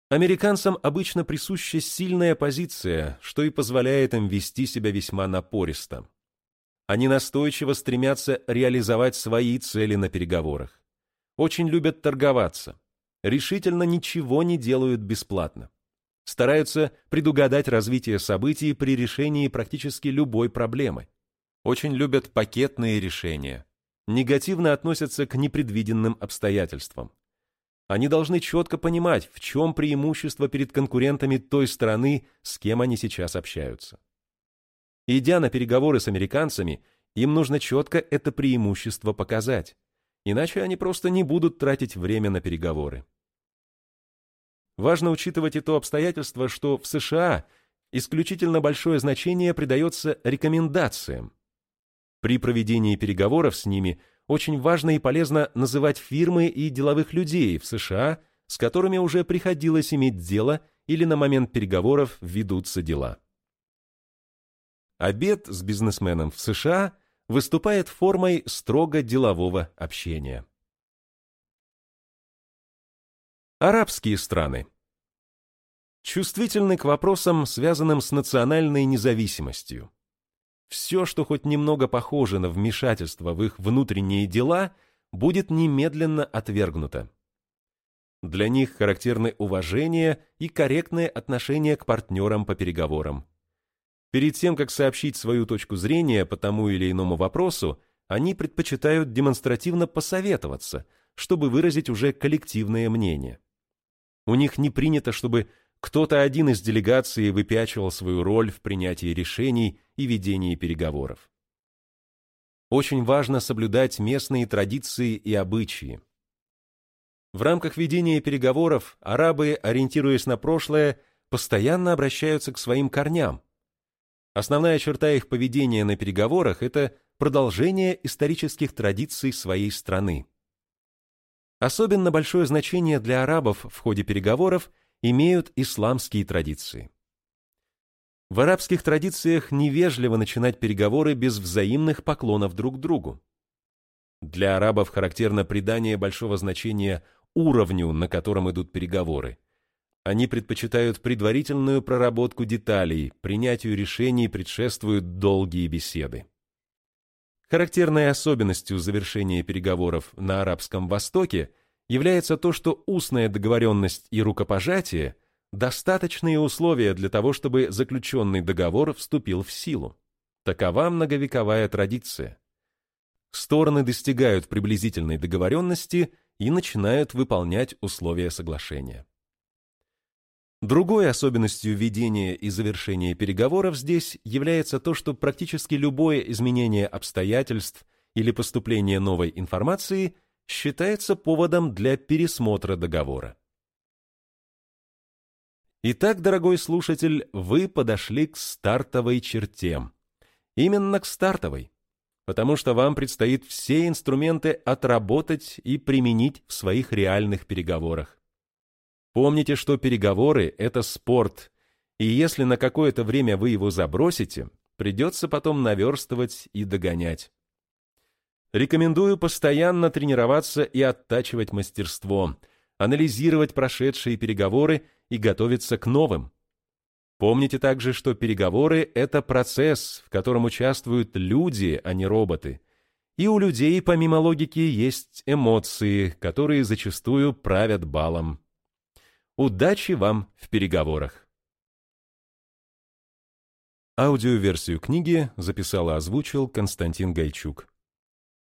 Американцам обычно присуща сильная позиция, что и позволяет им вести себя весьма напористо. Они настойчиво стремятся реализовать свои цели на переговорах. Очень любят торговаться. Решительно ничего не делают бесплатно. Стараются предугадать развитие событий при решении практически любой проблемы. Очень любят пакетные решения. Негативно относятся к непредвиденным обстоятельствам. Они должны четко понимать, в чем преимущество перед конкурентами той страны, с кем они сейчас общаются. Идя на переговоры с американцами, им нужно четко это преимущество показать, иначе они просто не будут тратить время на переговоры. Важно учитывать и то обстоятельство, что в США исключительно большое значение придается рекомендациям. При проведении переговоров с ними очень важно и полезно называть фирмы и деловых людей в США, с которыми уже приходилось иметь дело или на момент переговоров ведутся дела. Обед с бизнесменом в США выступает формой строго делового общения. Арабские страны чувствительны к вопросам, связанным с национальной независимостью. Все, что хоть немного похоже на вмешательство в их внутренние дела, будет немедленно отвергнуто. Для них характерны уважение и корректное отношение к партнерам по переговорам. Перед тем, как сообщить свою точку зрения по тому или иному вопросу, они предпочитают демонстративно посоветоваться, чтобы выразить уже коллективное мнение. У них не принято, чтобы кто-то один из делегации выпячивал свою роль в принятии решений и ведении переговоров. Очень важно соблюдать местные традиции и обычаи. В рамках ведения переговоров арабы, ориентируясь на прошлое, постоянно обращаются к своим корням. Основная черта их поведения на переговорах – это продолжение исторических традиций своей страны. Особенно большое значение для арабов в ходе переговоров имеют исламские традиции. В арабских традициях невежливо начинать переговоры без взаимных поклонов друг другу. Для арабов характерно придание большого значения уровню, на котором идут переговоры. Они предпочитают предварительную проработку деталей, принятию решений предшествуют долгие беседы. Характерной особенностью завершения переговоров на Арабском Востоке является то, что устная договоренность и рукопожатие – достаточные условия для того, чтобы заключенный договор вступил в силу. Такова многовековая традиция. Стороны достигают приблизительной договоренности и начинают выполнять условия соглашения. Другой особенностью ведения и завершения переговоров здесь является то, что практически любое изменение обстоятельств или поступление новой информации считается поводом для пересмотра договора. Итак, дорогой слушатель, вы подошли к стартовой черте. Именно к стартовой потому что вам предстоит все инструменты отработать и применить в своих реальных переговорах. Помните, что переговоры – это спорт, и если на какое-то время вы его забросите, придется потом наверстывать и догонять. Рекомендую постоянно тренироваться и оттачивать мастерство, анализировать прошедшие переговоры и готовиться к новым. Помните также, что переговоры – это процесс, в котором участвуют люди, а не роботы. И у людей, помимо логики, есть эмоции, которые зачастую правят балом. Удачи вам в переговорах! Аудиоверсию книги записал и озвучил Константин Гайчук.